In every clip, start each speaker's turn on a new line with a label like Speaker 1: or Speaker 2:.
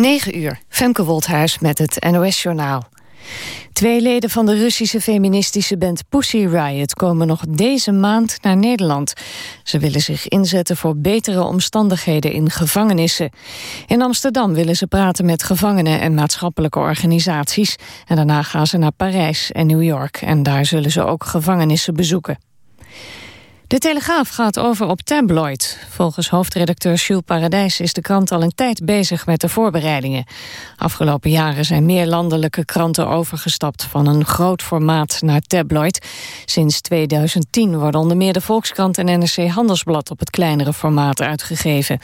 Speaker 1: 9 uur, Femke Wolthuis met het NOS-journaal. Twee leden van de Russische feministische band Pussy Riot... komen nog deze maand naar Nederland. Ze willen zich inzetten voor betere omstandigheden in gevangenissen. In Amsterdam willen ze praten met gevangenen en maatschappelijke organisaties. En daarna gaan ze naar Parijs en New York. En daar zullen ze ook gevangenissen bezoeken. De Telegraaf gaat over op tabloid. Volgens hoofdredacteur Jules Paradijs is de krant al een tijd bezig met de voorbereidingen. Afgelopen jaren zijn meer landelijke kranten overgestapt van een groot formaat naar tabloid. Sinds 2010 worden onder meer de Volkskrant en NRC Handelsblad op het kleinere formaat uitgegeven.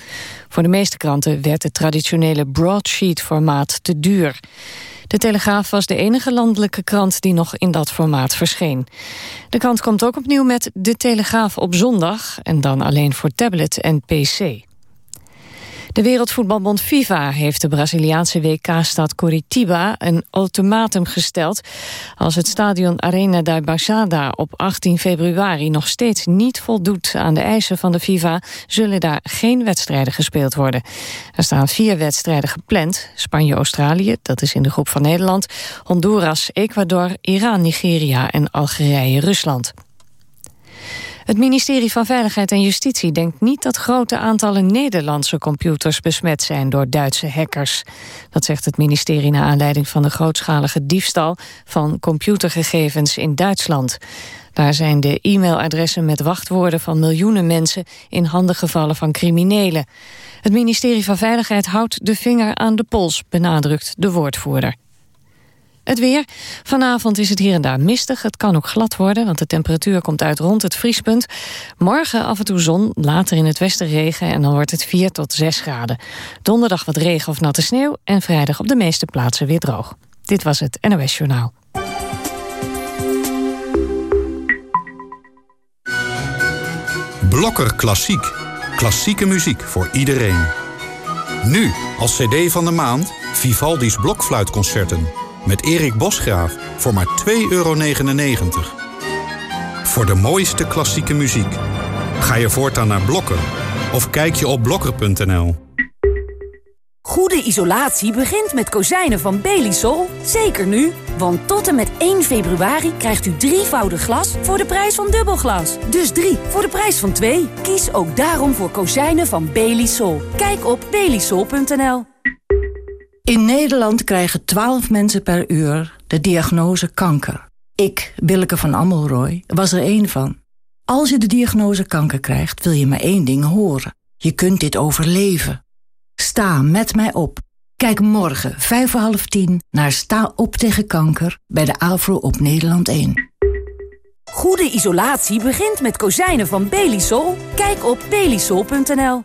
Speaker 1: Voor de meeste kranten werd het traditionele broadsheet formaat te duur. De Telegraaf was de enige landelijke krant die nog in dat formaat verscheen. De krant komt ook opnieuw met De Telegraaf op zondag... en dan alleen voor tablet en pc. De Wereldvoetbalbond FIFA heeft de Braziliaanse WK-stad Curitiba een ultimatum gesteld. Als het stadion Arena da Baixada op 18 februari nog steeds niet voldoet aan de eisen van de FIFA, zullen daar geen wedstrijden gespeeld worden. Er staan vier wedstrijden gepland. Spanje-Australië, dat is in de groep van Nederland, Honduras, Ecuador, Iran, Nigeria en Algerije-Rusland. Het ministerie van Veiligheid en Justitie denkt niet dat grote aantallen Nederlandse computers besmet zijn door Duitse hackers. Dat zegt het ministerie naar aanleiding van de grootschalige diefstal van computergegevens in Duitsland. Daar zijn de e-mailadressen met wachtwoorden van miljoenen mensen in handen gevallen van criminelen. Het ministerie van Veiligheid houdt de vinger aan de pols, benadrukt de woordvoerder. Het weer. Vanavond is het hier en daar mistig. Het kan ook glad worden, want de temperatuur komt uit rond het vriespunt. Morgen af en toe zon, later in het westen regen... en dan wordt het 4 tot 6 graden. Donderdag wat regen of natte sneeuw... en vrijdag op de meeste plaatsen weer droog. Dit was het NOS Journaal.
Speaker 2: Blokker Klassiek. Klassieke muziek voor iedereen. Nu, als cd van de maand, Vivaldi's Blokfluitconcerten met Erik Bosgraaf voor maar 2,99 euro. Voor de mooiste klassieke muziek. Ga je voortaan naar Blokker of kijk je op blokker.nl.
Speaker 3: Goede isolatie begint met kozijnen van Belisol. Zeker nu, want tot en met 1 februari krijgt u drievoudig glas voor de prijs van dubbelglas. Dus drie voor de prijs van twee. Kies ook daarom voor kozijnen van Belisol. Kijk op belisol.nl.
Speaker 4: In Nederland krijgen 12 mensen per uur de diagnose kanker. Ik, Willeke van Ammelrooy, was er één van. Als je de diagnose kanker krijgt, wil je maar één ding horen. Je kunt dit overleven. Sta met mij op. Kijk morgen, vijf voor half tien, naar Sta op tegen kanker... bij de AVRO op Nederland 1.
Speaker 3: Goede isolatie begint met kozijnen van Belisol. Kijk op belisol.nl.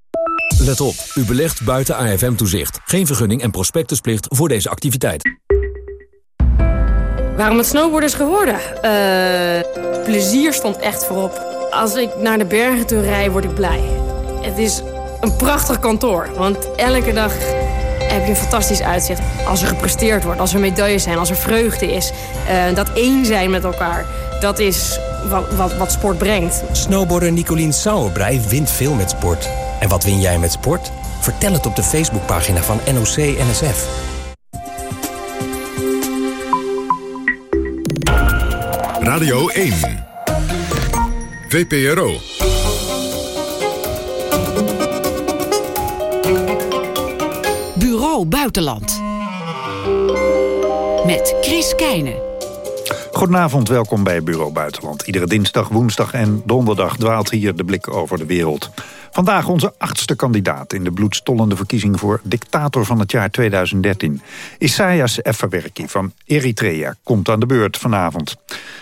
Speaker 5: Let op, u belegt buiten AFM-toezicht. Geen vergunning en prospectusplicht voor deze activiteit.
Speaker 6: Waarom het snowboarden is geworden? Uh, plezier stond echt voorop. Als ik naar de bergen toe rij, word ik blij. Het is een prachtig kantoor, want elke dag heb je een fantastisch uitzicht. Als er gepresteerd wordt, als er medailles zijn, als er vreugde is. Uh, dat één zijn met elkaar, dat is wat, wat, wat sport brengt.
Speaker 7: Snowboarder Nicolien Sauerbrei wint veel met sport. En wat win jij met sport? Vertel het op de Facebookpagina van NOC-NSF.
Speaker 2: Radio 1. VPRO.
Speaker 8: Bureau Buitenland. Met Chris Keijnen.
Speaker 9: Goedenavond, welkom bij Bureau Buitenland. Iedere dinsdag, woensdag en donderdag dwaalt hier de blik over de wereld. Vandaag onze achtste kandidaat in de bloedstollende verkiezing voor dictator van het jaar 2013. Isaias Efewerki van Eritrea komt aan de beurt vanavond.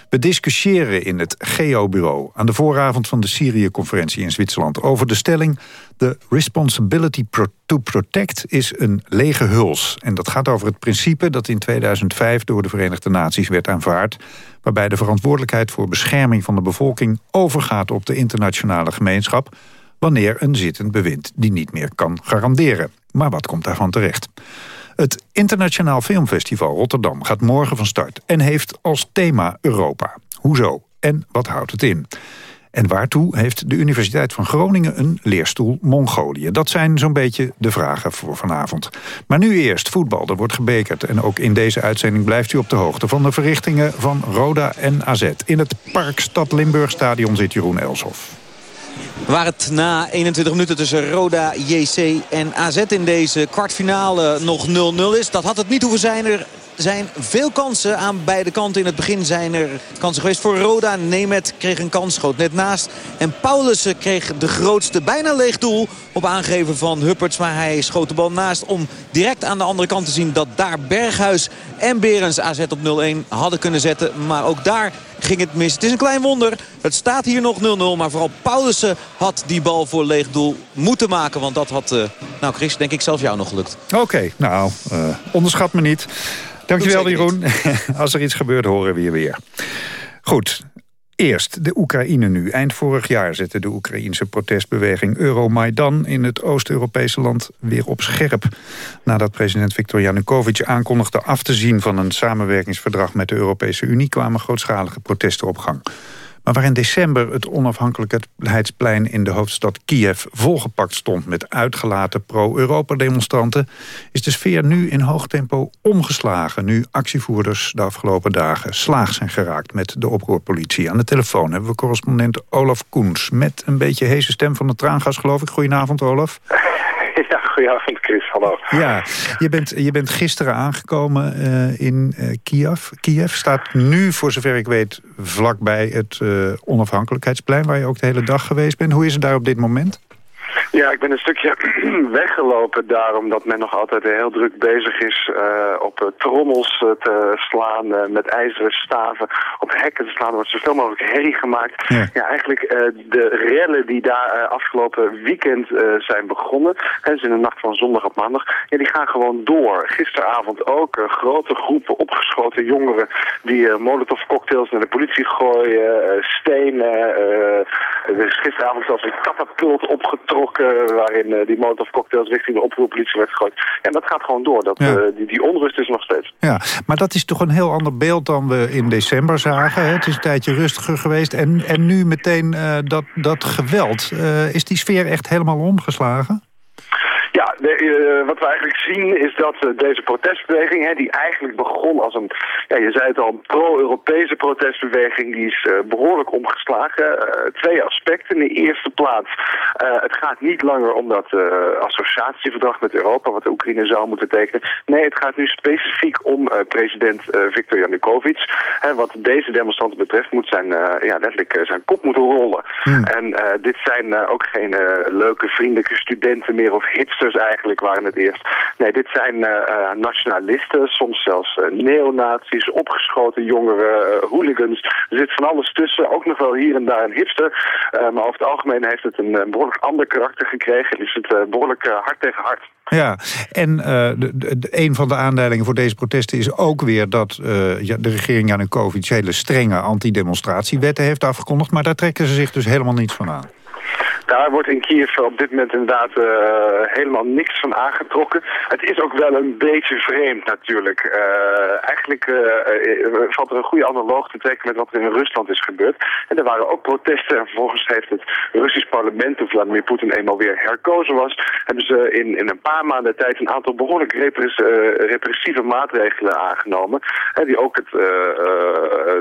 Speaker 9: We discussiëren in het GEO-bureau aan de vooravond van de Syrië-conferentie in Zwitserland over de stelling The responsibility to protect is een lege huls. En dat gaat over het principe dat in 2005 door de Verenigde Naties werd aanvaard... waarbij de verantwoordelijkheid voor bescherming van de bevolking overgaat op de internationale gemeenschap wanneer een zittend bewind die niet meer kan garanderen. Maar wat komt daarvan terecht? Het Internationaal Filmfestival Rotterdam gaat morgen van start... en heeft als thema Europa. Hoezo en wat houdt het in? En waartoe heeft de Universiteit van Groningen een leerstoel Mongolië? Dat zijn zo'n beetje de vragen voor vanavond. Maar nu eerst voetbal, er wordt gebekerd. En ook in deze uitzending blijft u op de hoogte van de verrichtingen van Roda en AZ. In het Parkstad Limburg Stadion zit Jeroen Elshoff.
Speaker 10: Waar het na 21 minuten tussen Roda, JC en AZ in deze kwartfinale nog 0-0 is. Dat had het niet hoeven zijn. Er zijn veel kansen aan beide kanten. In het begin zijn er kansen geweest voor Roda. Nemet kreeg een kans, schoot net naast. En Paulussen kreeg de grootste, bijna leeg doel op aangeven van Hupperts. Maar hij schoot de bal naast om direct aan de andere kant te zien... dat daar Berghuis en Berens AZ op 0-1 hadden kunnen zetten. Maar ook daar ging het mis. Het is een klein wonder. Het staat hier nog 0-0. Maar vooral Paulussen had die bal voor leeg doel moeten maken. Want dat had, uh, nou Chris, denk ik zelf jou nog gelukt.
Speaker 9: Oké, nou, uh, onderschat me niet. Dankjewel, Jeroen. Als er iets gebeurt, horen we je weer. Goed, Eerst de Oekraïne nu. Eind vorig jaar zette de Oekraïense protestbeweging Euromaidan... in het Oost-Europese land weer op scherp. Nadat president Viktor Yanukovych aankondigde af te zien... van een samenwerkingsverdrag met de Europese Unie... kwamen grootschalige protesten op gang. Maar waar in december het onafhankelijkheidsplein in de hoofdstad Kiev volgepakt stond met uitgelaten pro-Europa-demonstranten, is de sfeer nu in hoog tempo omgeslagen. Nu actievoerders de afgelopen dagen slaag zijn geraakt met de oproerpolitie. Aan de telefoon hebben we correspondent Olaf Koens met een beetje heese stem van de traangas, geloof ik. Goedenavond, Olaf.
Speaker 11: Ja, goedenavond
Speaker 9: Ja, je bent, je bent gisteren aangekomen uh, in uh, Kiev. Kiev staat nu, voor zover ik weet, vlakbij het uh, onafhankelijkheidsplein... waar je ook de hele dag geweest bent. Hoe is het daar op dit moment?
Speaker 11: Ja, ik ben een stukje weggelopen daar omdat men nog altijd heel druk bezig is uh, op uh, trommels uh, te slaan, met ijzeren staven, op hekken te slaan. Er wordt zoveel mogelijk herrie gemaakt. Ja, ja eigenlijk de rellen die daar afgelopen weekend zijn begonnen, hè, dus in de nacht van zondag op maandag, ja, die gaan gewoon door. Gisteravond ook grote groepen opgeschoten jongeren die molotov cocktails naar de politie gooien, stenen. Er is gisteravond zelfs een katapult opgetrokken waarin uh, die molotov cocktails richting de oproerpolitie werd gegooid. En dat gaat gewoon door. Dat, ja. uh, die, die, onrust is nog steeds.
Speaker 9: Ja, maar dat is toch een heel ander beeld dan we in december zagen. Hè? Het is een tijdje rustiger geweest. En, en nu meteen dat, dat geweld. is die sfeer echt helemaal omgeslagen?
Speaker 11: Ja, de, uh, wat we eigenlijk zien is dat uh, deze protestbeweging, hè, die eigenlijk begon als een, ja, je zei het al, een pro-Europese protestbeweging, die is uh, behoorlijk omgeslagen. twee aspecten. In de eerste plaats, het gaat niet langer om dat associatieverdrag met Europa, wat de Oekraïne zou moeten tekenen. Nee, het gaat nu specifiek om president Viktor Yanukovych. Wat deze demonstranten betreft moet zijn, ja, letterlijk zijn kop moeten rollen. Hmm. En dit zijn ook geen leuke, vriendelijke studenten meer of hipsters eigenlijk waren het eerst. Nee, dit zijn uh, nationalisten, soms zelfs uh, neonazies, opgeschoten jongeren, hooligans. Er zit van alles tussen, ook nog wel hier en daar een hipster. maar over het algemeen heeft het een, behoorlijk ander karakter gekregen. Is het behoorlijk hard tegen hard.
Speaker 9: Ja, en de, een van de aanleidingen voor deze protesten is ook weer dat de regering Janukovic hele strenge antidemonstratiewetten heeft afgekondigd. Maar daar trekken ze zich dus helemaal niets van aan.
Speaker 11: Daar wordt in Kiev op dit moment inderdaad uh, helemaal niks van aangetrokken. Het is ook wel een beetje vreemd natuurlijk. Uh, eigenlijk uh, valt er een goede analoog te trekken met wat er in Rusland is gebeurd. En er waren ook protesten en vervolgens heeft het Russisch parlement, toen Vladimir Poetin eenmaal weer herkozen was, hebben ze in, in een paar maanden tijd een aantal behoorlijk repres, repressieve maatregelen aangenomen. En die ook het,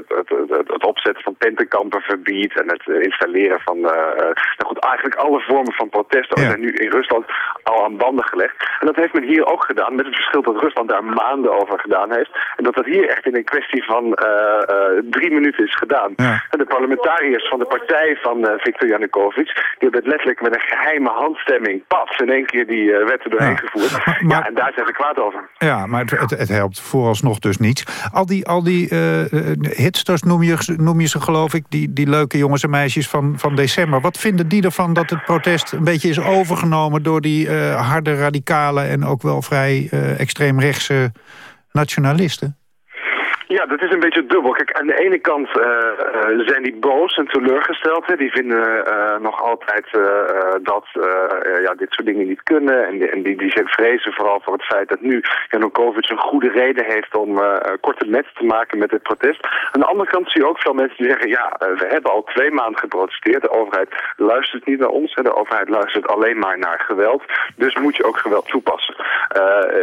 Speaker 11: het, het, het, opzetten van tentenkampen verbiedt en het installeren van nou goed, eigenlijk alle vormen van protest zijn nu in Rusland al aan banden gelegd. En dat heeft men hier ook gedaan, met het verschil dat Rusland daar maanden over gedaan heeft. En dat dat hier echt in een kwestie van drie minuten is gedaan. En de parlementariërs van de partij van Viktor Yanukovych, die hebben het letterlijk met een geheime handstemming, pats, in één keer die wet er doorheen gevoerd. ja, en daar zijn ze kwaad over.
Speaker 9: Ja, maar het, het, het helpt vooralsnog dus niets. Al die, al die hitsters noem je, noem je ze geloof ik, die, die leuke jongens en meisjes van, van december. Wat vinden die ervan dat het protest een beetje is overgenomen... door die uh, harde radicale en ook wel vrij uh, extreemrechtse nationalisten?
Speaker 11: Ja, dat is een beetje dubbel. Kijk, aan de ene kant uh, zijn die boos en teleurgesteld. Hè. Die vinden uh, nog altijd dat ja, dit soort dingen niet kunnen. En, die, die, vrezen vooral voor het feit dat nu Janukovic een goede reden heeft om korte metten te maken met het protest. Aan de andere kant zie je ook veel mensen die zeggen, ja, we hebben al twee maanden geprotesteerd. De overheid luistert niet naar ons. Hè. De overheid luistert alleen maar naar geweld. Dus moet je ook geweld toepassen.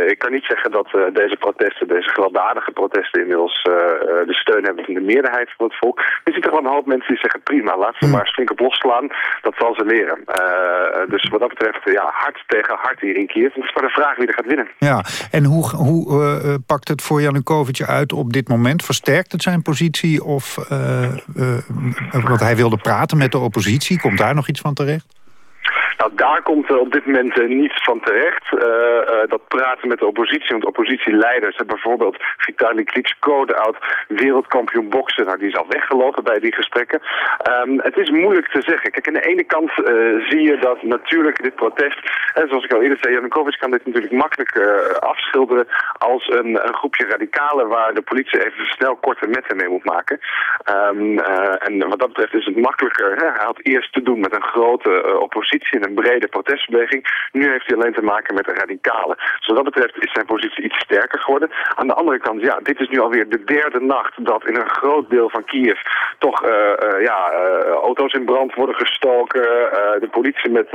Speaker 11: ik kan niet zeggen dat deze protesten, deze gewelddadige protesten inmiddels uh, de steun hebben van de meerderheid van het volk. Er zitten gewoon een hoop mensen die zeggen prima, laten we hmm. maar eens flink op losslaan. Dat zal ze leren. Uh, dus wat dat betreft, ja, hard tegen hard hier in Kiev. Het is maar de vraag wie er gaat winnen.
Speaker 9: Ja, en hoe, hoe pakt het voor Janukovic uit op dit moment? Versterkt het zijn positie? Of, want hij wilde praten met de oppositie. Komt daar nog iets van terecht?
Speaker 11: Nou, daar komt op dit moment uh, niets van terecht. Uh, uh, dat praten met de oppositie, want oppositieleiders hebben bijvoorbeeld Vitali Klitschko, de oud wereldkampioen boksen, nou, die is al weggelopen bij die gesprekken. Um, het is moeilijk te zeggen. Kijk, aan de ene kant zie je dat natuurlijk dit protest, zoals ik al eerder zei, Janukovic kan dit natuurlijk makkelijk afschilderen als een, een, groepje radicalen waar de politie even snel korte metten mee moet maken. Um, en wat dat betreft is het makkelijker. Hè? Hij had eerst te doen met een grote oppositie een brede protestbeweging. Nu heeft hij alleen te maken met de radicalen. Dus wat dat betreft is zijn positie iets sterker geworden. Aan de andere kant, ja, dit is nu alweer de derde nacht dat in een groot deel van Kiev toch uh, uh, ja, uh, auto's in brand worden gestoken. de politie met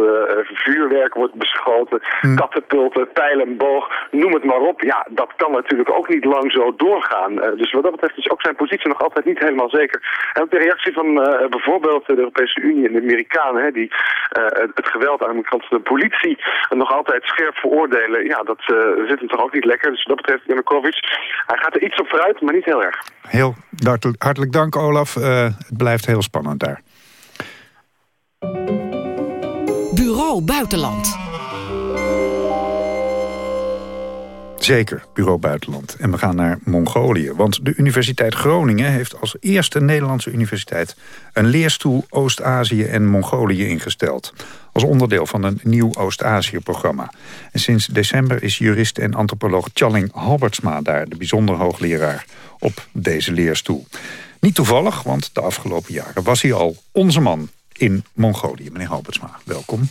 Speaker 11: vuurwerk wordt beschoten. Hmm. Katapulten, pijlen, boog, noem het maar op. Ja, dat kan natuurlijk ook niet lang zo doorgaan. dus wat dat betreft is ook zijn positie nog altijd niet helemaal zeker. En ook de reactie van bijvoorbeeld de Europese Unie en de Amerikanen, hè, die het geweld aan de kant van de politie nog altijd scherp veroordelen, ja, dat uh, zit hem toch ook niet lekker. Dus wat dat betreft Janukovic, hij gaat er iets op vooruit, maar niet heel erg.
Speaker 9: Heel hartelijk dank, Olaf. Uh, het blijft heel spannend daar.
Speaker 8: Bureau Buitenland.
Speaker 9: Zeker, Bureau Buitenland. En we gaan naar Mongolië. Want de Universiteit Groningen heeft als eerste Nederlandse universiteit... een leerstoel Oost-Azië en Mongolië ingesteld. Als onderdeel van een nieuw Oost-Azië-programma. En sinds december is jurist en antropoloog Challing Halbertsma daar... de bijzonder hoogleraar op deze leerstoel. Niet toevallig, want de afgelopen jaren was hij al onze man in Mongolië. Meneer Halbertsma, welkom.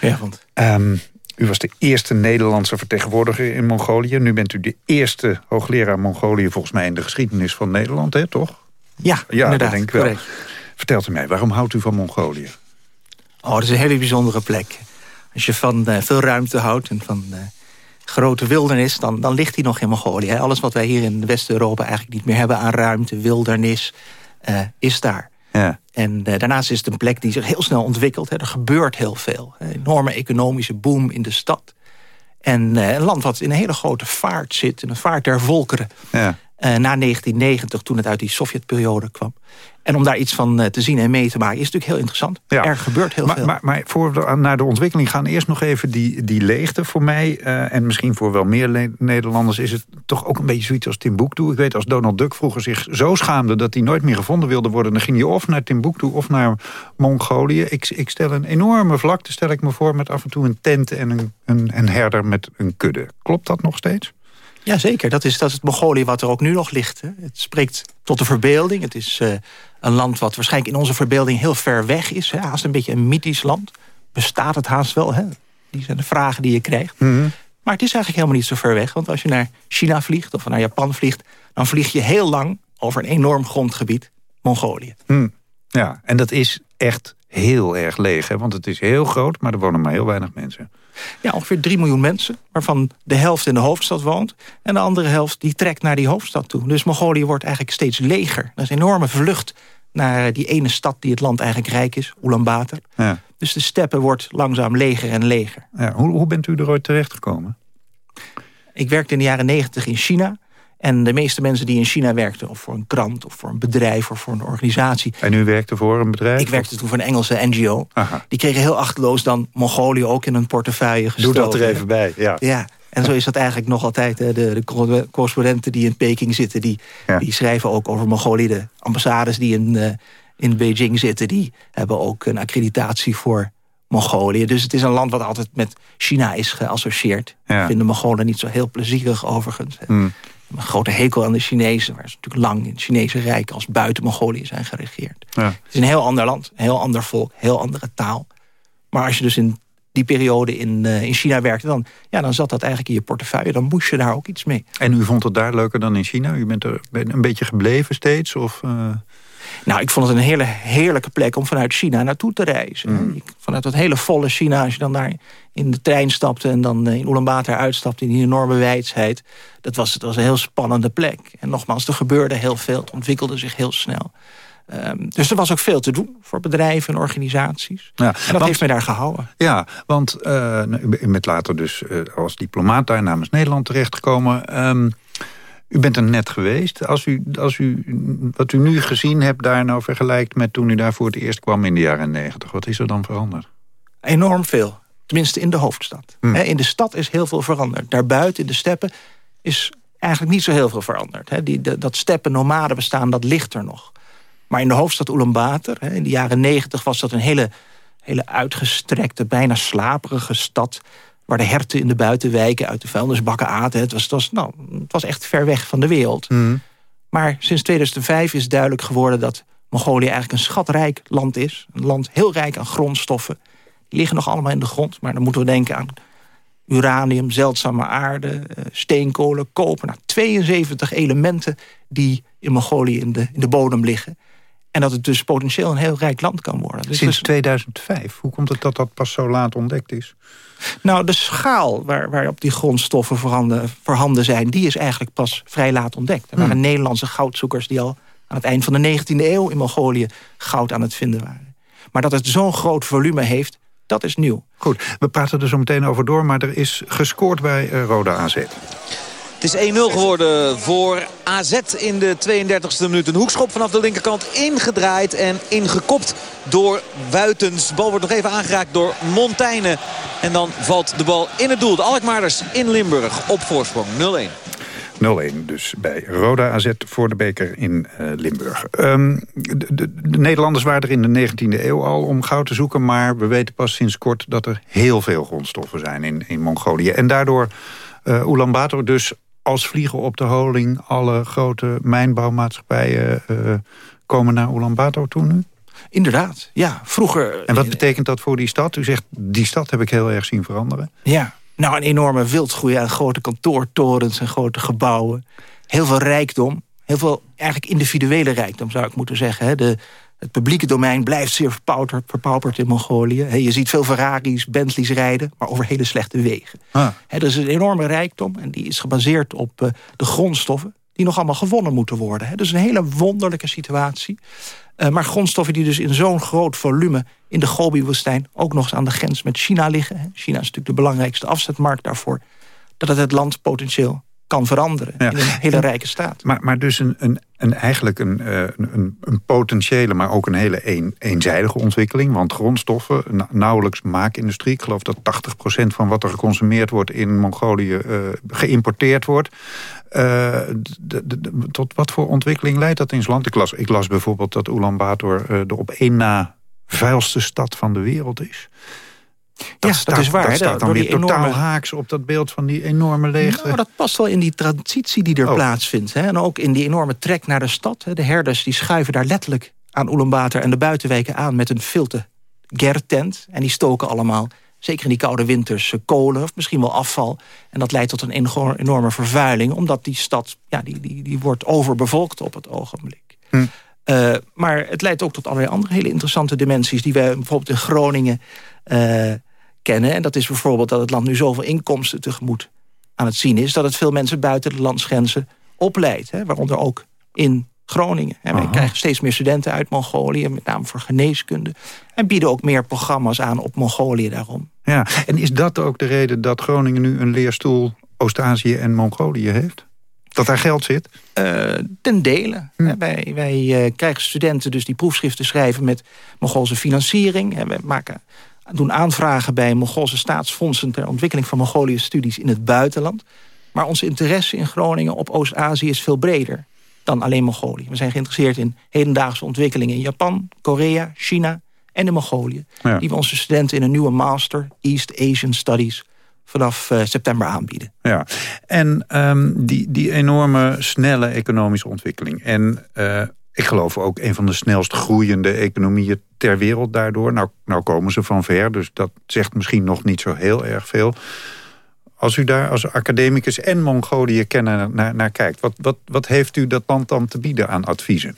Speaker 12: Ja, want...
Speaker 9: Um, u was de eerste Nederlandse vertegenwoordiger in Mongolië. Nu bent u de eerste hoogleraar Mongolië volgens mij in de geschiedenis van Nederland, hè, toch?
Speaker 12: Ja, ja inderdaad. Dat denk ik wel. Correct.
Speaker 9: Vertelt u mij, waarom houdt u van Mongolië?
Speaker 12: Oh, het is een hele bijzondere plek. Als je van uh, veel ruimte houdt en van uh, grote wildernis... Dan, dan ligt hij nog in Mongolië. Hè. Alles wat wij hier in West-Europa eigenlijk niet meer hebben aan ruimte, wildernis... Uh, is daar. Ja. En uh, daarnaast is het een plek die zich heel snel ontwikkelt. Hè. Er gebeurt heel veel. Een enorme economische boom in de stad. En uh, een land wat in een hele grote vaart zit. Een vaart der volkeren. Ja. Uh, na 1990, toen het uit die Sovjetperiode kwam. En om daar iets van eh, te zien en mee te maken is natuurlijk heel interessant. Ja. Er gebeurt heel
Speaker 9: maar,
Speaker 12: veel.
Speaker 9: Maar, maar voor we naar de ontwikkeling gaan, eerst nog even die, die leegte voor mij. Uh, en misschien voor wel meer Nederlanders is het toch ook een beetje zoiets als Timbuktu. Ik weet als Donald Duck vroeger zich zo schaamde dat hij nooit meer gevonden wilde worden. Dan ging hij of naar Timbuktu of naar Mongolië. Ik, ik stel een enorme vlakte, stel ik me voor, met af en toe een tent en een, een, een herder met een kudde. Klopt dat nog steeds?
Speaker 12: Jazeker, dat is, dat is het Mongolië wat er ook nu nog ligt. Hè. Het spreekt tot de verbeelding. Het is uh, een land wat waarschijnlijk in onze verbeelding heel ver weg is. Hè. Haast een beetje een mythisch land. Bestaat het haast wel? Hè? Die zijn de vragen die je krijgt. Mm -hmm. Maar het is eigenlijk helemaal niet zo ver weg. Want als je naar China vliegt of naar Japan vliegt... dan vlieg je heel lang over een enorm grondgebied, Mongolië.
Speaker 9: Mm. Ja, en dat is echt heel erg leeg. Hè? Want het is heel groot, maar er wonen maar heel weinig mensen.
Speaker 12: Ja, ongeveer 3 miljoen mensen, waarvan de helft in de hoofdstad woont. En de andere helft die trekt naar die hoofdstad toe. Dus Mongolië wordt eigenlijk steeds leger. Dat is een enorme vlucht naar die ene stad die het land eigenlijk rijk is, Ulaanbaatar.
Speaker 9: Ja.
Speaker 12: Dus de steppen wordt langzaam leger en leger.
Speaker 9: Ja, hoe, hoe bent u er ooit terechtgekomen?
Speaker 12: Ik werkte in de jaren negentig in China. En de meeste mensen die in China werkten, of voor een krant... of voor een bedrijf of voor een organisatie...
Speaker 9: En u werkte voor een bedrijf?
Speaker 12: Ik werkte toen voor een Engelse NGO. Die kregen heel achterloos dan Mongolië ook in een portefeuille gestoken.
Speaker 9: Doe dat er even bij, ja.
Speaker 12: Ja, en zo is dat eigenlijk nog altijd. De, de correspondenten die in Peking zitten... Die, die schrijven ook over Mongolië. De ambassades die in, uh, in Beijing zitten... die hebben ook een accreditatie voor Mongolië. Dus het is een land wat altijd met China is geassocieerd. Ja. Vinden Mongolen niet zo heel plezierig overigens. Een grote hekel aan de Chinezen... waar ze natuurlijk lang in het Chinese Rijk als buiten Mongolië zijn geregeerd. Ja. Het is een heel ander land, een heel ander volk, heel andere taal. Maar als je dus in die periode in, uh, in China werkte... Dan, ja, dan zat dat eigenlijk in je portefeuille. Dan moest je daar ook iets mee.
Speaker 9: En u vond het daar leuker dan in China? U bent er een beetje gebleven steeds? Of, uh...
Speaker 12: Nou, ik vond het een hele heerlijke plek om vanuit China naartoe te reizen. Mm. Vanuit dat hele volle China, als je dan daar in de trein stapte... en dan eh, in Ulaanbaatar uitstapte in die enorme wijsheid... Dat was, dat was een heel spannende plek. En nogmaals, er gebeurde heel veel. Het ontwikkelde zich heel snel. Um, dus er was ook veel te doen voor bedrijven en organisaties. Ja, en dat want, heeft mij daar gehouden.
Speaker 9: Ja, want uh, u bent later dus uh, als diplomaat daar namens Nederland terechtgekomen... Um, u bent er net geweest. Als u, als u wat u nu gezien hebt daar nou vergelijkt met toen u daar voor het eerst kwam in de jaren negentig. Wat is er dan veranderd?
Speaker 12: Enorm veel. Tenminste in de hoofdstad. Hm. In de stad is heel veel veranderd. Daarbuiten in de steppen is eigenlijk niet zo heel veel veranderd. Die, dat steppen nomaden bestaan, dat ligt er nog. Maar in de hoofdstad Ulaanbaatar, in de jaren negentig... was dat een hele, hele uitgestrekte, bijna slaperige stad waar de herten in de buitenwijken uit de vuilnisbakken aten. Het was, het was, nou, het was echt ver weg van de wereld.
Speaker 9: Mhm.
Speaker 12: Maar sinds 2005 is duidelijk geworden dat Mongolië eigenlijk een schatrijk land is. Een land heel rijk aan grondstoffen. Die liggen nog allemaal in de grond. Maar dan moeten we denken aan uranium, zeldzame aarde, eh, steenkolen, koper. Nou, 72 elementen die in Mongolië in de, in de bodem liggen. En dat het dus potentieel een heel rijk land kan worden. Dus
Speaker 9: Sinds 2005? Hoe komt het dat dat pas zo laat ontdekt is?
Speaker 12: Nou, de schaal waar, waarop die grondstoffen voorhanden, voorhanden zijn... die is eigenlijk pas vrij laat ontdekt. Er waren hmm. Nederlandse goudzoekers die al aan het eind van de 19e eeuw... in Mongolië goud aan het vinden waren. Maar dat het zo'n groot volume heeft, dat is nieuw.
Speaker 9: Goed, we praten er zo meteen over door... maar er is gescoord bij uh, Roda AZ.
Speaker 10: Het is 1-0 geworden voor AZ in de 32e minuut. Een hoekschop vanaf de linkerkant ingedraaid en ingekopt door Wuitens. De bal wordt nog even aangeraakt door Montaigne. En dan valt de bal in het doel. De Alkmaarders in Limburg op voorsprong 0-1.
Speaker 9: 0-1 dus bij Roda AZ voor de beker in uh, Limburg. De, de, de, Nederlanders waren er in de 19e eeuw al om goud te zoeken... maar we weten pas sinds kort dat er heel veel grondstoffen zijn in, in Mongolië. En daardoor uh, Ulaanbaatar dus als vliegen op de holing... alle grote mijnbouwmaatschappijen uh, komen naar Ulaanbaatar toe nu?
Speaker 12: Inderdaad, ja. Vroeger...
Speaker 9: En wat betekent dat voor die stad? U zegt, die stad heb ik heel erg zien veranderen.
Speaker 12: Ja, nou een enorme wildgroei aan grote kantoortorens en grote gebouwen. Heel veel rijkdom. Heel veel eigenlijk individuele rijkdom zou ik moeten zeggen. De, het publieke domein blijft zeer verpauperd, verpauperd in Mongolië. je ziet veel Ferraris, Bentleys rijden, maar over hele slechte wegen. Ah. er is een enorme rijkdom en die is gebaseerd op uh, de grondstoffen... die nog allemaal gewonnen moeten worden. He, dus een hele wonderlijke situatie. Uh, maar grondstoffen die dus in zo'n groot volume in de Gobi-woestijn... ook nog eens aan de grens met China liggen. China is natuurlijk de belangrijkste afzetmarkt daarvoor. Dat het het land potentieel kan veranderen in een hele rijke staat.
Speaker 9: Maar, maar dus een, een, een eigenlijk een, uh, een, een, potentiële, maar ook een hele een, eenzijdige ontwikkeling. Want grondstoffen, nauwelijks maakindustrie. Ik geloof dat 80% van wat er geconsumeerd wordt in Mongolië uh, geïmporteerd wordt. Uh, tot wat voor ontwikkeling leidt dat in zijn land? Ik las, ik las bijvoorbeeld dat Ulaanbaatar de op één na vuilste stad van de wereld is.
Speaker 12: Dat ja, staat, dat is waar.
Speaker 9: Dat staat dan weer totaal haaks op dat beeld van die enorme leegte.
Speaker 12: Nou, dat past wel in die transitie die er oh. plaatsvindt. Hè? En ook in die enorme trek naar de stad. Hè? De herders die schuiven daar letterlijk aan Ulaanbaatar en de buitenwijken aan... met een filte gertent. En die stoken allemaal, zeker in die koude winters, eh, kolen... of misschien wel afval. En dat leidt tot een enorme vervuiling... omdat die stad ja, die, die, die wordt overbevolkt op het ogenblik. Hm. Uh, maar het leidt ook tot allerlei andere hele interessante dimensies... die wij bijvoorbeeld in Groningen... Uh, kennen. En dat is bijvoorbeeld dat het land nu zoveel inkomsten tegemoet aan het zien is... dat het veel mensen buiten de landsgrenzen opleidt. Hè, waaronder ook in Groningen. En wij krijgen steeds meer studenten uit Mongolië, met name voor geneeskunde. En bieden ook meer programma's aan op Mongolië daarom.
Speaker 9: Ja, en is dat ook de reden dat Groningen nu een leerstoel Oost-Azië en Mongolië heeft? Dat daar geld zit?
Speaker 12: Uh, ten dele. Hm. Wij, wij uh, krijgen studenten dus die proefschriften schrijven met Mongoolse financiering. En we maken, doen aanvragen bij Mongoolse staatsfondsen... ter ontwikkeling van Mongolische studies in het buitenland. Maar onze interesse in Groningen op Oost-Azië is veel breder dan alleen Mongolië. We zijn geïnteresseerd in hedendaagse ontwikkelingen in Japan, Korea, China en in Mongolië. Die we onze studenten in een nieuwe master East Asian Studies vanaf uh, september aanbieden.
Speaker 9: Ja, en um, die, die enorme snelle economische ontwikkeling. En uh, ik geloof ook een van de snelst groeiende economieën ter wereld daardoor. Nou, nou komen ze van ver, dus dat zegt misschien nog niet zo heel erg veel. Als u daar als academicus en Mongolië kennen naar, kijkt... Wat, wat, wat heeft u dat land dan te bieden aan adviezen?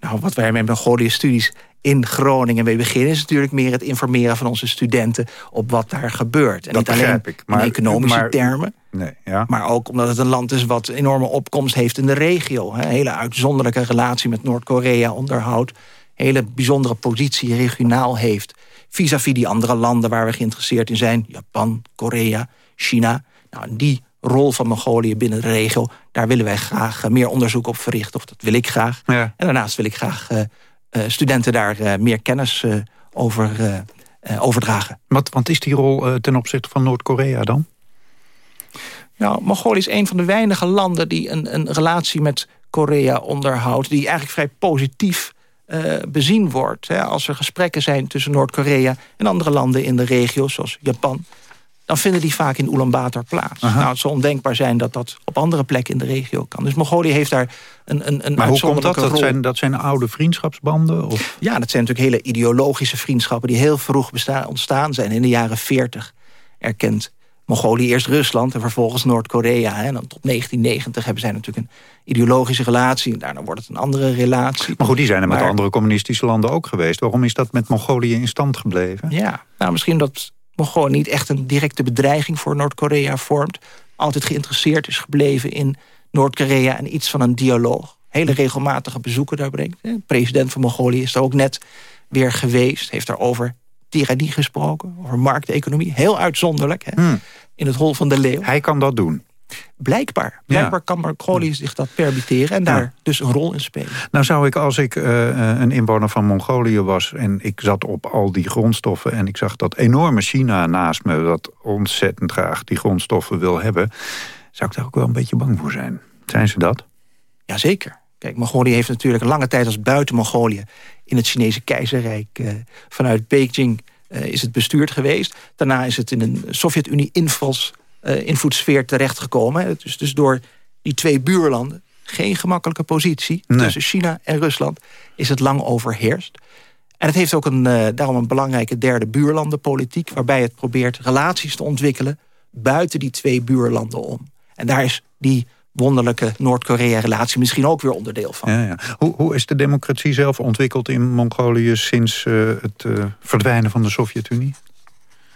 Speaker 12: Nou, wat wij met Mongolië studies in Groningen mee beginnen... is natuurlijk meer het informeren van onze studenten op wat daar gebeurt. En
Speaker 9: dat
Speaker 12: niet alleen
Speaker 9: ik. Maar,
Speaker 12: in economische
Speaker 9: maar,
Speaker 12: termen.
Speaker 9: Nee, ja.
Speaker 12: Maar ook omdat het een land is wat enorme opkomst heeft in de regio. Een hele uitzonderlijke relatie met Noord-Korea onderhoudt. Hele bijzondere positie regionaal heeft. Vis-à-vis die andere landen waar we geïnteresseerd in zijn. Japan, Korea, China. Nou, die rol van Mongolië binnen de regio... daar willen wij graag meer onderzoek op verrichten. Of dat wil ik graag.
Speaker 9: Ja.
Speaker 12: En daarnaast wil ik graag uh, uh, studenten daar meer kennis over overdragen.
Speaker 9: Wat, want is die rol ten opzichte van Noord-Korea dan?
Speaker 12: Nou, Mongolië is een van de weinige landen... die een, een relatie met Korea onderhoudt... die eigenlijk vrij positief uh, bezien wordt. Hè. Als er gesprekken zijn tussen Noord-Korea en andere landen in de regio... zoals Japan, dan vinden die vaak in Ulaanbaatar plaats. Nou, het zou ondenkbaar zijn dat dat op andere plekken in de regio kan. Dus Mongolië heeft daar een, een, een
Speaker 9: maar hoe komt dat?
Speaker 12: Rol.
Speaker 9: Dat zijn, dat zijn oude vriendschapsbanden? Of?
Speaker 12: Ja, dat zijn natuurlijk hele ideologische vriendschappen... die heel vroeg bestaan, ontstaan zijn in de jaren 40. Erkend Mongolië eerst Rusland en vervolgens Noord-Korea. En dan tot 1990 hebben zij natuurlijk een ideologische relatie. En daarna wordt het een andere relatie.
Speaker 9: Maar goed, die zijn er met andere communistische landen ook geweest. Waarom is dat met Mongolië in stand gebleven?
Speaker 12: Ja, nou misschien dat Mongolië niet echt een directe bedreiging voor Noord-Korea vormt. Altijd geïnteresseerd is gebleven in Noord-Korea en iets van een dialoog. Hele regelmatige bezoeken daar brengt. De president van Mongolië is er ook net weer geweest. Heeft daarover tirannie gesproken, over markteconomie. Heel uitzonderlijk, hè? Hmm. in het hol van de leeuw.
Speaker 9: Hij kan dat doen.
Speaker 12: Blijkbaar. Blijkbaar kan Mongolië zich dat permitteren en daar dus een rol in spelen.
Speaker 9: Nou zou ik, als ik uh, een inwoner van Mongolië was... en ik zat op al die grondstoffen... en ik zag dat enorme China naast me... dat ontzettend graag die grondstoffen wil hebben... zou ik daar ook wel een beetje bang voor zijn. Zijn ze dat?
Speaker 12: Jazeker. Kijk, Mongolië heeft natuurlijk een lange tijd als buiten Mongolië... in het Chinese keizerrijk uh, vanuit Beijing uh, is het bestuurd geweest. Daarna is het in een Sovjet-Unie-invals uh, invloedssfeer terechtgekomen. Dus, dus door die twee buurlanden, geen gemakkelijke positie...
Speaker 9: Nee.
Speaker 12: tussen China en Rusland, is het lang overheerst. En het heeft ook een, uh, daarom een belangrijke derde buurlandenpolitiek... waarbij het probeert relaties te ontwikkelen buiten die twee buurlanden om. En daar is die wonderlijke Noord-Korea-relatie misschien ook weer onderdeel van.
Speaker 9: Ja, ja. Hoe, hoe, is de democratie zelf ontwikkeld in Mongolië... sinds uh, het uh, verdwijnen van de Sovjet-Unie?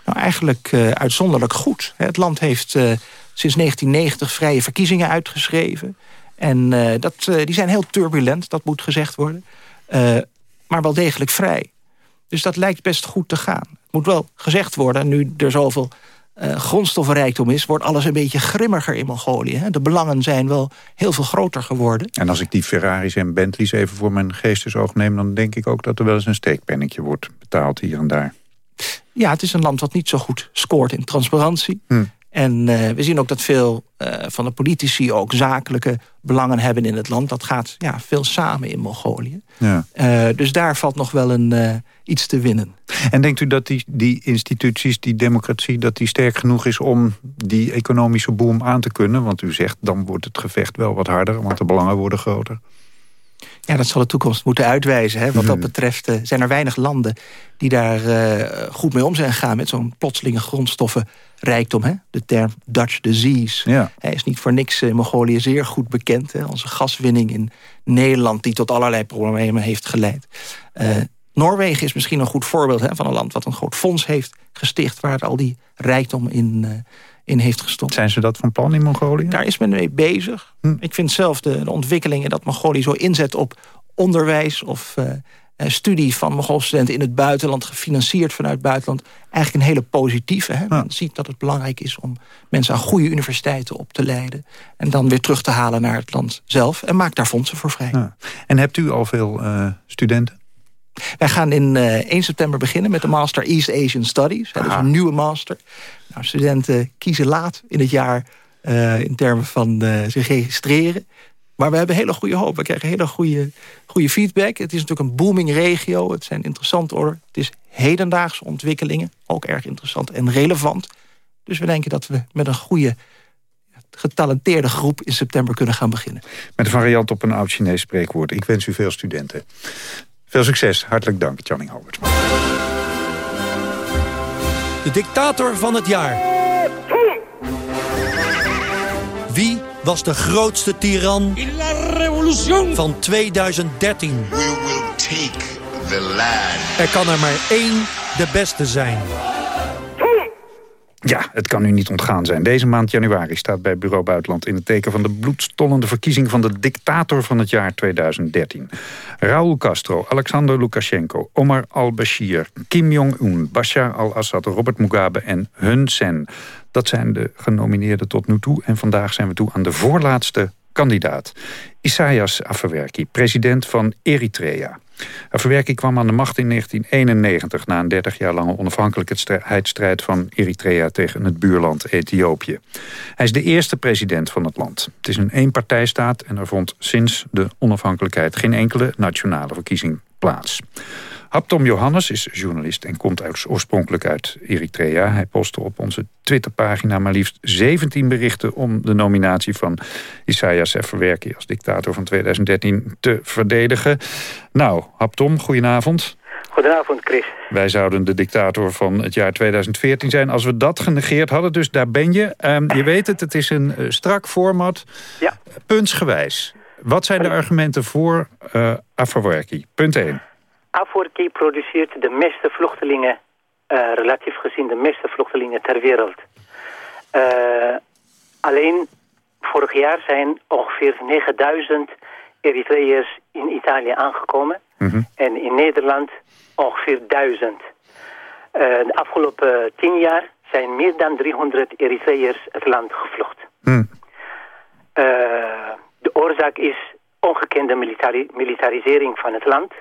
Speaker 12: Nou, eigenlijk uh, uitzonderlijk goed. Het land heeft sinds 1990 vrije verkiezingen uitgeschreven. En dat, die zijn heel turbulent, dat moet gezegd worden. maar wel degelijk vrij. Dus dat lijkt best goed te gaan. Het moet wel gezegd worden, nu er zoveel grondstoffenrijkdom is... wordt alles een beetje grimmiger in Mongolië. Hè? De belangen zijn wel heel veel groter geworden.
Speaker 9: En als ik die Ferraris en Bentleys even voor mijn geestesoog neem... dan denk ik ook dat er wel eens een steekpennetje wordt betaald hier en daar.
Speaker 12: Ja, het is een land wat niet zo goed scoort in transparantie.
Speaker 9: Hm.
Speaker 12: En uh, we zien ook dat veel uh, van de politici ook zakelijke belangen hebben in het land. Dat gaat ja, veel samen in Mongolië.
Speaker 9: Ja.
Speaker 12: Uh, dus daar valt nog wel een, iets te winnen.
Speaker 9: En denkt u dat die, die instituties, die democratie... dat die sterk genoeg is om die economische boom aan te kunnen? Want u zegt, dan wordt het gevecht wel wat harder... want de belangen worden groter.
Speaker 12: Ja, dat zal de toekomst moeten uitwijzen. Hè. Wat dat betreft uh, zijn er weinig landen die daar uh, goed mee om zijn gegaan... met zo'n plotselinge grondstoffenrijkdom. Hè. De term Dutch disease
Speaker 9: ja.
Speaker 12: Hij is niet voor niks in Mongolië zeer goed bekend. Hè. Onze gaswinning in Nederland die tot allerlei problemen heeft geleid. Uh, Noorwegen is misschien een goed voorbeeld hè, van een land... wat een groot fonds heeft gesticht... waar al die rijkdom in, in heeft gestopt.
Speaker 9: Zijn ze dat van plan in Mongolië?
Speaker 12: Daar is men mee bezig. Hm. Ik vind zelf de, de, ontwikkelingen dat Mongolië zo inzet op onderwijs... of uh, studie van Mongoolse studenten in het buitenland... gefinancierd vanuit het buitenland, eigenlijk een hele positieve. Hè? Men ziet dat het belangrijk is om mensen aan goede universiteiten op te leiden... en dan weer terug te halen naar het land zelf. En maakt daar fondsen voor vrij. Ja.
Speaker 9: En hebt u al veel uh, studenten?
Speaker 12: Wij gaan in uh, 1 september beginnen met de Master East Asian Studies. Dat is een nieuwe master. Nou, studenten kiezen laat in het jaar uh, in termen van uh, zich registreren. Maar we hebben hele goede hoop. We krijgen hele goede, goede feedback. Het is natuurlijk een booming regio. Het zijn interessante orde. Het is hedendaagse ontwikkelingen. Ook erg interessant en relevant. Dus we denken dat we met een goede getalenteerde groep in september kunnen gaan beginnen.
Speaker 9: Met een variant op een oud Chinees spreekwoord. Ik wens u veel studenten. Veel succes. Hartelijk dank, Channing Howard.
Speaker 13: De dictator van het jaar. Wie was de grootste tiran van 2013? We will take the land. Er kan er maar één de beste zijn.
Speaker 9: Ja, het kan u niet ontgaan zijn. Deze maand januari staat bij Bureau Buitenland... in het teken van de bloedstollende verkiezing van de dictator van het jaar 2013. Raúl Castro, Alexander Lukashenko, Omar al-Bashir... Kim Jong-un, Bashar al-Assad, Robert Mugabe en Hun Sen. Dat zijn de genomineerden tot nu toe. En vandaag zijn we toe aan de voorlaatste kandidaat. Isaias Afewerki, president van Eritrea. Afewerki kwam aan de macht in 1991... na een 30 jaar lange onafhankelijkheidsstrijd van Eritrea... tegen het buurland Ethiopië. Hij is de eerste president van het land. Het is een eenpartijstaat en er vond sinds de onafhankelijkheid... geen enkele nationale verkiezing plaats. Haptom Johannes is journalist en komt oorspronkelijk uit Eritrea. Hij postte op onze Twitterpagina maar liefst 17 berichten... om de nominatie van Isaias Efferwerki als dictator van 2013 te verdedigen. Nou, Haptom, goedenavond.
Speaker 14: Goedenavond, Chris.
Speaker 9: Wij zouden de dictator van het jaar 2014 zijn als we dat genegeerd hadden. Dus daar ben je. Um, je weet het, het is een uh, strak format.
Speaker 14: Ja.
Speaker 9: Puntsgewijs. Wat zijn de argumenten voor uh, Afwerki? Punt 1.
Speaker 14: Afwerki produceert de meeste vluchtelingen, uh, relatief gezien de meeste vluchtelingen ter wereld. Uh, alleen vorig jaar zijn ongeveer 9000 Eritreërs in Italië aangekomen. Mm -hmm. En in Nederland ongeveer 1000. Uh, de afgelopen 10 jaar zijn meer dan 300 Eritreërs het land gevlucht. Mm. de oorzaak is ongekende militari militarisering van het land...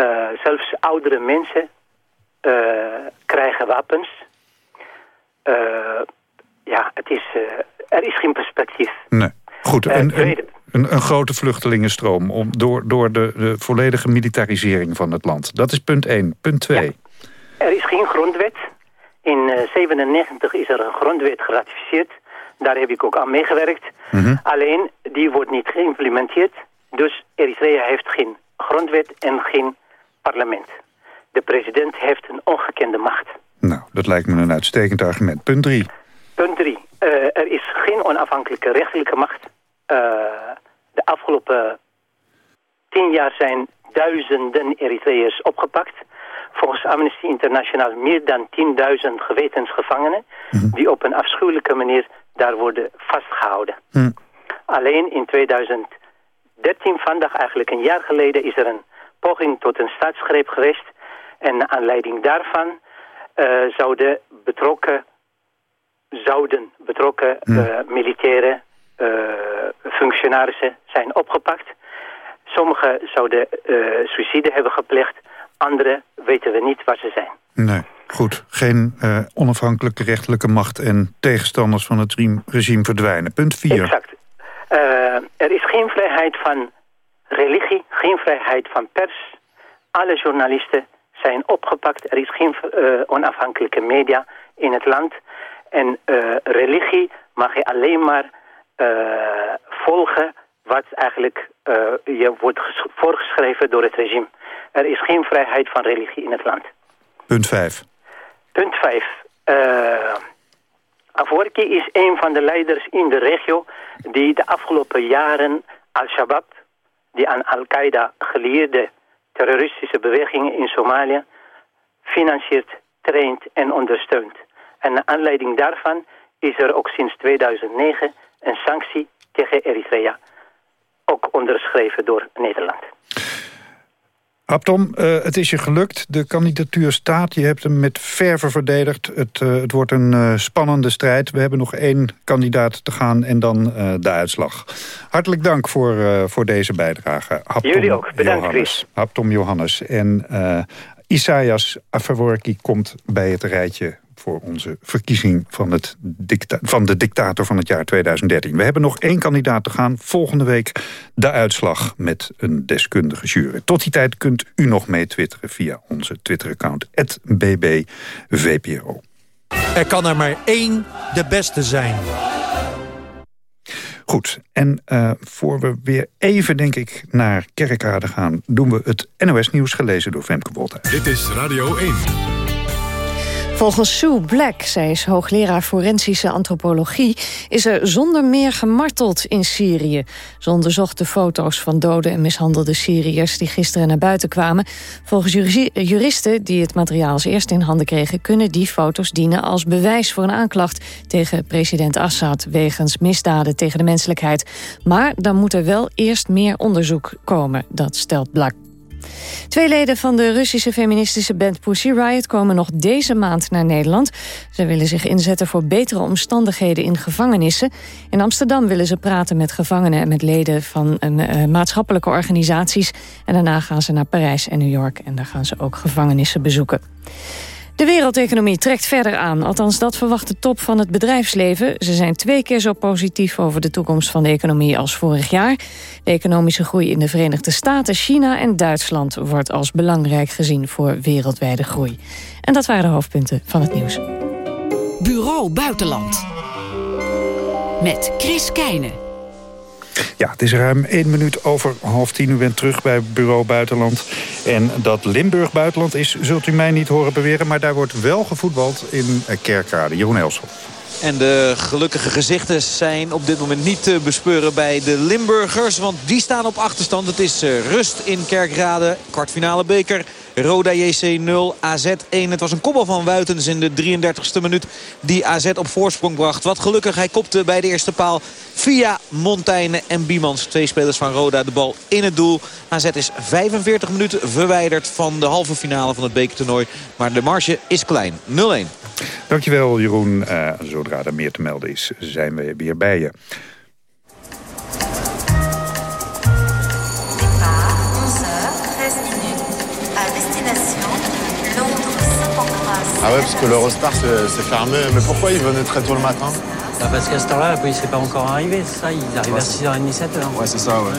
Speaker 14: Uh, zelfs oudere mensen uh, krijgen wapens. Uh, ja, het is, er is geen perspectief.
Speaker 9: Nee. Goed, een, een, een, een, grote vluchtelingenstroom om, door, door de, de volledige militarisering van het land. Dat is punt 1. Punt 2. Ja.
Speaker 14: Er is geen grondwet. In 1997 is er een grondwet geratificeerd. Daar heb ik ook aan meegewerkt. Mm -hmm. Alleen, die wordt niet geïmplementeerd. Dus Eritrea heeft geen grondwet en geen parlement. De president heeft een ongekende macht.
Speaker 9: Nou, dat lijkt me een uitstekend argument. Punt 3.
Speaker 14: Punt 3. Uh, er is geen onafhankelijke rechtelijke macht. Uh, de afgelopen tien jaar zijn duizenden Eritreërs opgepakt. Volgens Amnesty International meer dan 10.000 gewetensgevangenen... Mm -hmm. die op een afschuwelijke manier daar worden vastgehouden. Mm. Alleen in 2013, vandaag eigenlijk een jaar geleden... is er een poging tot een staatsgreep geweest. En naar aanleiding daarvan uh, zouden betrokken, zouden betrokken uh, militaire uh, functionarissen zijn opgepakt. Sommigen zouden suïcide hebben gepleegd. Anderen weten we niet waar ze zijn.
Speaker 9: Nee, goed. Geen onafhankelijke rechterlijke macht en tegenstanders van het regime verdwijnen. Punt 4.
Speaker 14: Exact. er is geen vrijheid van religie, geen vrijheid van pers. Alle journalisten zijn opgepakt. Er is geen uh, onafhankelijke media in het land. En uh, religie mag je alleen maar uh, volgen wat eigenlijk je wordt voorgeschreven door het regime. Er is geen vrijheid van religie in het land.
Speaker 9: Punt 5.
Speaker 14: Punt 5. Uh, Afwerki is een van de leiders in de regio die de afgelopen jaren Al-Shabaab die aan Al-Qaeda gelieerde terroristische bewegingen in Somalië financiert, traint en ondersteunt. En naar aanleiding daarvan is er ook sinds 2009 een sanctie tegen Eritrea. Ook onderschreven door Nederland.
Speaker 9: Abtom, uh, het is je gelukt. De kandidatuur staat. Je hebt hem met verve verdedigd. Het, uh, het wordt een uh, spannende strijd. We hebben nog één kandidaat te gaan en dan de uitslag. Hartelijk dank voor, voor deze bijdrage.
Speaker 14: Jullie ook. Bedankt,
Speaker 9: Johannes.
Speaker 14: Chris.
Speaker 9: Haptom Johannes. En Isaias Afeworki komt bij het rijtje voor onze verkiezing van, het van de dictator van het jaar 2013. We hebben nog één kandidaat te gaan. Volgende week de uitslag met een deskundige jury. Tot die tijd kunt u nog mee twitteren via onze Twitter-account @bbvpro.
Speaker 13: Er kan er maar één de beste zijn.
Speaker 9: Goed, en uh, voor we weer even, denk ik, naar Kerkrade gaan... doen we het NOS-nieuws gelezen door Femke Wolthuis.
Speaker 15: Dit is Radio 1.
Speaker 1: Volgens Sue Black, zij is hoogleraar forensische antropologie... is er zonder meer gemarteld in Syrië. Ze onderzocht de foto's van dode en mishandelde Syriërs... die gisteren naar buiten kwamen. Volgens juristen die het materiaal als eerst in handen kregen... kunnen die foto's dienen als bewijs voor een aanklacht... tegen president Assad wegens misdaden tegen de menselijkheid. Maar dan moet er wel eerst meer onderzoek komen, dat stelt Black. Twee leden van de Russische feministische band Pussy Riot... komen nog deze maand naar Nederland. Ze willen zich inzetten voor betere omstandigheden in gevangenissen. In Amsterdam willen ze praten met gevangenen... en met leden van een, uh, maatschappelijke organisaties. En daarna gaan ze naar Parijs en New York. En daar gaan ze ook gevangenissen bezoeken. De wereldeconomie trekt verder aan. Althans, dat verwacht de top van het bedrijfsleven. Ze zijn twee keer zo positief over de toekomst van de economie als vorig jaar. De economische groei in de Verenigde Staten, China en Duitsland... wordt als belangrijk gezien voor wereldwijde groei. En dat waren de hoofdpunten van het nieuws.
Speaker 8: Bureau Buitenland. Met Chris Keijnen.
Speaker 9: Ja, het is ruim één minuut over half tien. U bent terug bij Bureau Buitenland. En dat Limburg Buitenland is, zult u mij niet horen beweren... maar daar wordt wel gevoetbald in Kerkrade. Jeroen Elson.
Speaker 10: En de gelukkige gezichten zijn op dit moment niet te bespeuren bij de Limburgers. Want die staan op achterstand. Het is eh, rust in Kerkrade. Kwartfinale beker. Roda JC 0, AZ 1. Het was een kopbal van Wuitens in de 33ste minuut die AZ op voorsprong bracht. Wat gelukkig, hij kopte bij de eerste paal via Montaigne en Biemans. Twee spelers van Roda de bal in het doel. AZ is 45 minuten verwijderd van de halve finale van het bekertoernooi. Maar de marge is klein. 0-1.
Speaker 9: Dankjewel Jeroen. Uh, zodra er meer te melden is, zijn we weer bij je.
Speaker 16: Ah ouais, parce que l'Eurostar c'est fermé. Mais pourquoi ils venaient très tôt le matin?
Speaker 17: Bah Parce qu'à cette heure-là, la police n'est pas encore arrivée, c'est ça Ils arrivent ouais, à 6h30, 7h.
Speaker 16: Ouais, c'est ça, ouais.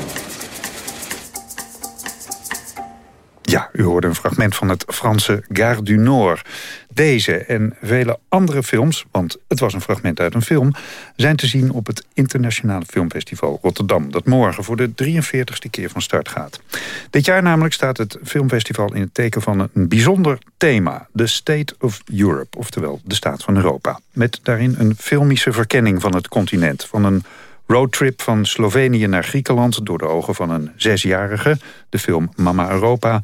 Speaker 9: Ja, u hoorde een fragment van het Franse Gare du Nord. Deze en vele andere films, want het was een fragment uit een film... zijn te zien op het Internationale Filmfestival Rotterdam... dat morgen voor de 43ste keer van start gaat. Dit jaar namelijk staat het filmfestival in het teken van een bijzonder thema... The State of Europe, oftewel de staat van Europa. Met daarin een filmische verkenning van het continent... van een roadtrip van Slovenië naar Griekenland... door de ogen van een zesjarige, de film Mama Europa...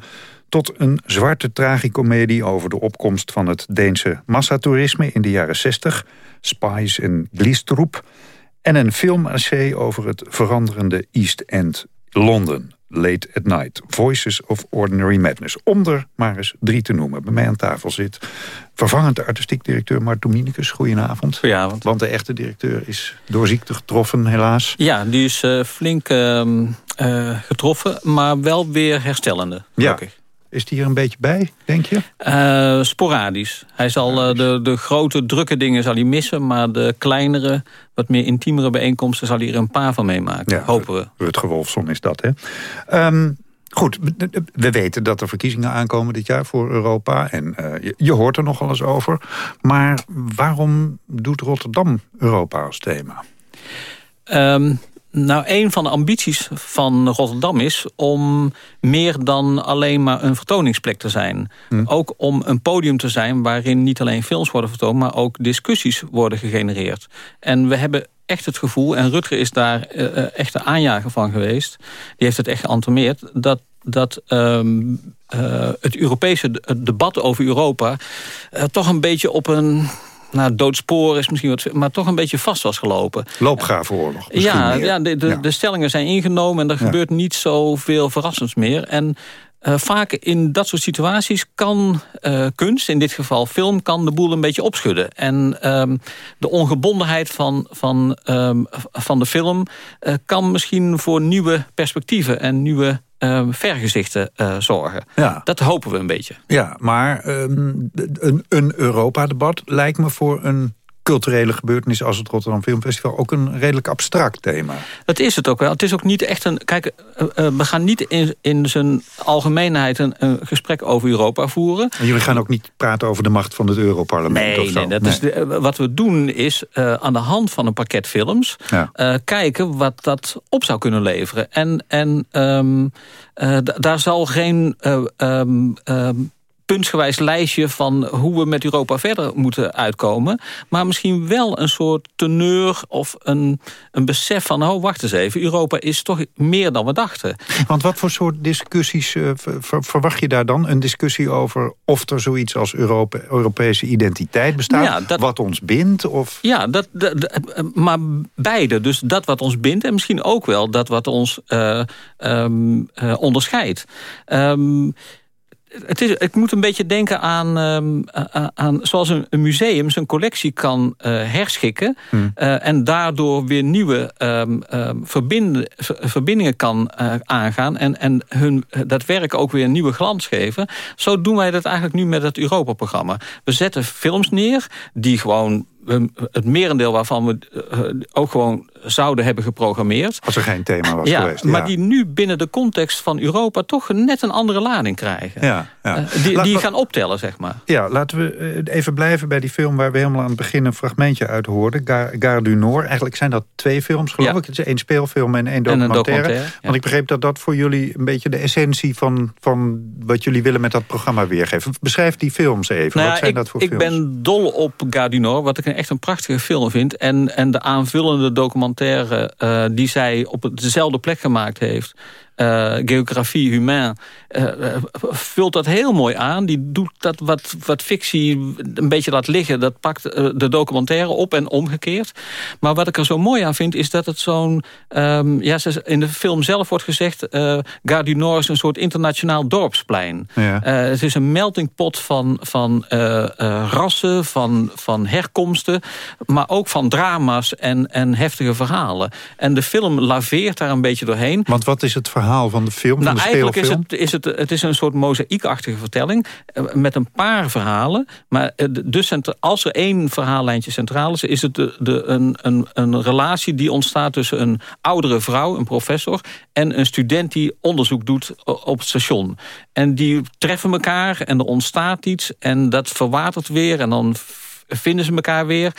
Speaker 9: tot een zwarte tragicomedie over de opkomst van het Deense massatoerisme... in de jaren 60, Spies en Glistrup... en een filmessay over het veranderende East End Londen. Late at Night. Voices of Ordinary Madness. Om er maar eens drie te noemen. Bij mij aan tafel zit vervangend artistiek directeur Mart Dominicus. Goedenavond.
Speaker 18: Goedenavond.
Speaker 9: Want de echte directeur is door ziekte getroffen, helaas.
Speaker 18: Ja, die is uh, flink uh, uh, getroffen, maar wel weer herstellende. Gelukkig.
Speaker 9: Ja. Is die er een beetje bij, denk je?
Speaker 18: Uh, sporadisch. Hij zal uh, de, de grote, drukke dingen zal hij missen... maar de kleinere, wat meer intiemere bijeenkomsten... zal hij er een paar van meemaken, ja, hopen we.
Speaker 9: Rutger Wolfson is dat, hè? Um, goed, we weten dat er verkiezingen aankomen dit jaar voor Europa. En uh, je, je, hoort er nogal eens over. Maar waarom doet Rotterdam Europa als thema?
Speaker 18: Um, nou, een van de ambities van Rotterdam is om meer dan alleen maar een vertoningsplek te zijn. Hm. Ook om een podium te zijn waarin niet alleen films worden vertoond... maar ook discussies worden gegenereerd. En we hebben echt het gevoel, en Rutger is daar uh, echt de aanjager van geweest... die heeft het echt geantomeerd, dat dat um, uh, het Europese debat over Europa... Uh, toch een beetje op een nou, doodspoor is misschien wat... maar toch een beetje vast was gelopen.
Speaker 9: Loopgravenoorlog
Speaker 18: Ja, ja, de, de, de, stellingen zijn ingenomen... en er gebeurt niet zoveel verrassends meer. En uh, vaak in dat soort situaties kan uh, kunst, in dit geval film... kan de boel een beetje opschudden. En um, de ongebondenheid van, van, um, van de film... Uh, kan misschien voor nieuwe perspectieven en nieuwe um, vergezichten uh, zorgen. Ja. Dat hopen we een beetje.
Speaker 9: Ja, maar um, een, een Europa-debat lijkt me voor een culturele gebeurtenis als het Rotterdam Filmfestival ook een redelijk abstract thema.
Speaker 18: Het is het ook wel. Het is ook niet echt een... Kijk, uh, we gaan niet in, in zijn algemeenheid een, een, gesprek over Europa voeren.
Speaker 9: En jullie gaan ook niet praten over de macht van het Europarlement
Speaker 18: nee,
Speaker 9: of zo?
Speaker 18: Nee, dat Is de, wat we doen is uh, aan de hand van een pakket films... Ja. Uh, kijken wat dat op zou kunnen leveren. En, en um, daar zal geen... Um, um, puntsgewijs lijstje van hoe we met Europa verder moeten uitkomen. Maar misschien wel een soort teneur of een, een besef van... oh, wacht eens even, Europa is toch meer dan we dachten.
Speaker 9: Want wat voor soort discussies uh, ver, verwacht je daar dan? Een discussie over of er zoiets als Europa, Europese identiteit bestaat? Ja, dat, wat ons bindt? Of?
Speaker 18: Ja, dat, dat, dat, maar beide. Dus dat wat ons bindt en misschien ook wel dat wat ons uh, um, uh, onderscheidt. Um, het is, ik moet een beetje denken aan, um, aan zoals een, een, museum zijn collectie kan uh, herschikken... Hmm. Uh, en daardoor weer nieuwe um, um, verbinden, verbindingen kan uh, aangaan... en, en hun, dat werk ook weer een nieuwe glans geven. Zo doen wij dat eigenlijk nu met het Europa-programma. We zetten films neer die gewoon het merendeel waarvan we ook gewoon zouden hebben geprogrammeerd.
Speaker 9: Als er geen thema was
Speaker 18: ja,
Speaker 9: geweest.
Speaker 18: Ja. Maar die nu binnen de context van Europa toch net een andere lading krijgen.
Speaker 9: Ja, ja.
Speaker 18: Uh, die, die gaan optellen, zeg maar.
Speaker 9: Ja, laten we even blijven bij die film waar we helemaal aan het begin een fragmentje uit hoorden. Gare, Gare du Nord. Eigenlijk zijn dat twee films, geloof ik. Het is één speelfilm en één documentaire. En documentaire Want ik begreep dat dat voor jullie een beetje de essentie van, van wat jullie willen met dat programma weergeven. Beschrijf die films even.
Speaker 18: Nou
Speaker 9: wat zijn
Speaker 18: ik,
Speaker 9: dat voor
Speaker 18: ik
Speaker 9: films?
Speaker 18: Ik ben dol op Gare du Nord, wat ik echt een prachtige film vind. En, en de aanvullende documentaire uh, die zij op dezelfde plek gemaakt heeft... Uh, geografie humain, uh, vult dat heel mooi aan. Die doet dat wat, wat fictie een beetje laat liggen. Dat pakt de documentaire op en omgekeerd. Maar wat ik er zo mooi aan vind, is dat het zo'n... Um, ja, in de film zelf wordt gezegd... Gare du Nord is een soort internationaal dorpsplein. Ja. het is een melting pot van, van rassen, van, van herkomsten... maar ook van drama's en, en heftige verhalen. En de film laveert daar een beetje doorheen.
Speaker 9: Want wat is het verhaal? Van de film,
Speaker 18: nou,
Speaker 9: van de
Speaker 18: eigenlijk is het, is het, het is een soort mozaïekachtige vertelling... met een paar verhalen. Maar dus als er één verhaallijntje centraal is... is het de, de, een, een, een relatie die ontstaat tussen een oudere vrouw, een professor... en een student die onderzoek doet op het station. En die treffen elkaar en er ontstaat iets... en dat verwatert weer en dan vinden ze elkaar weer.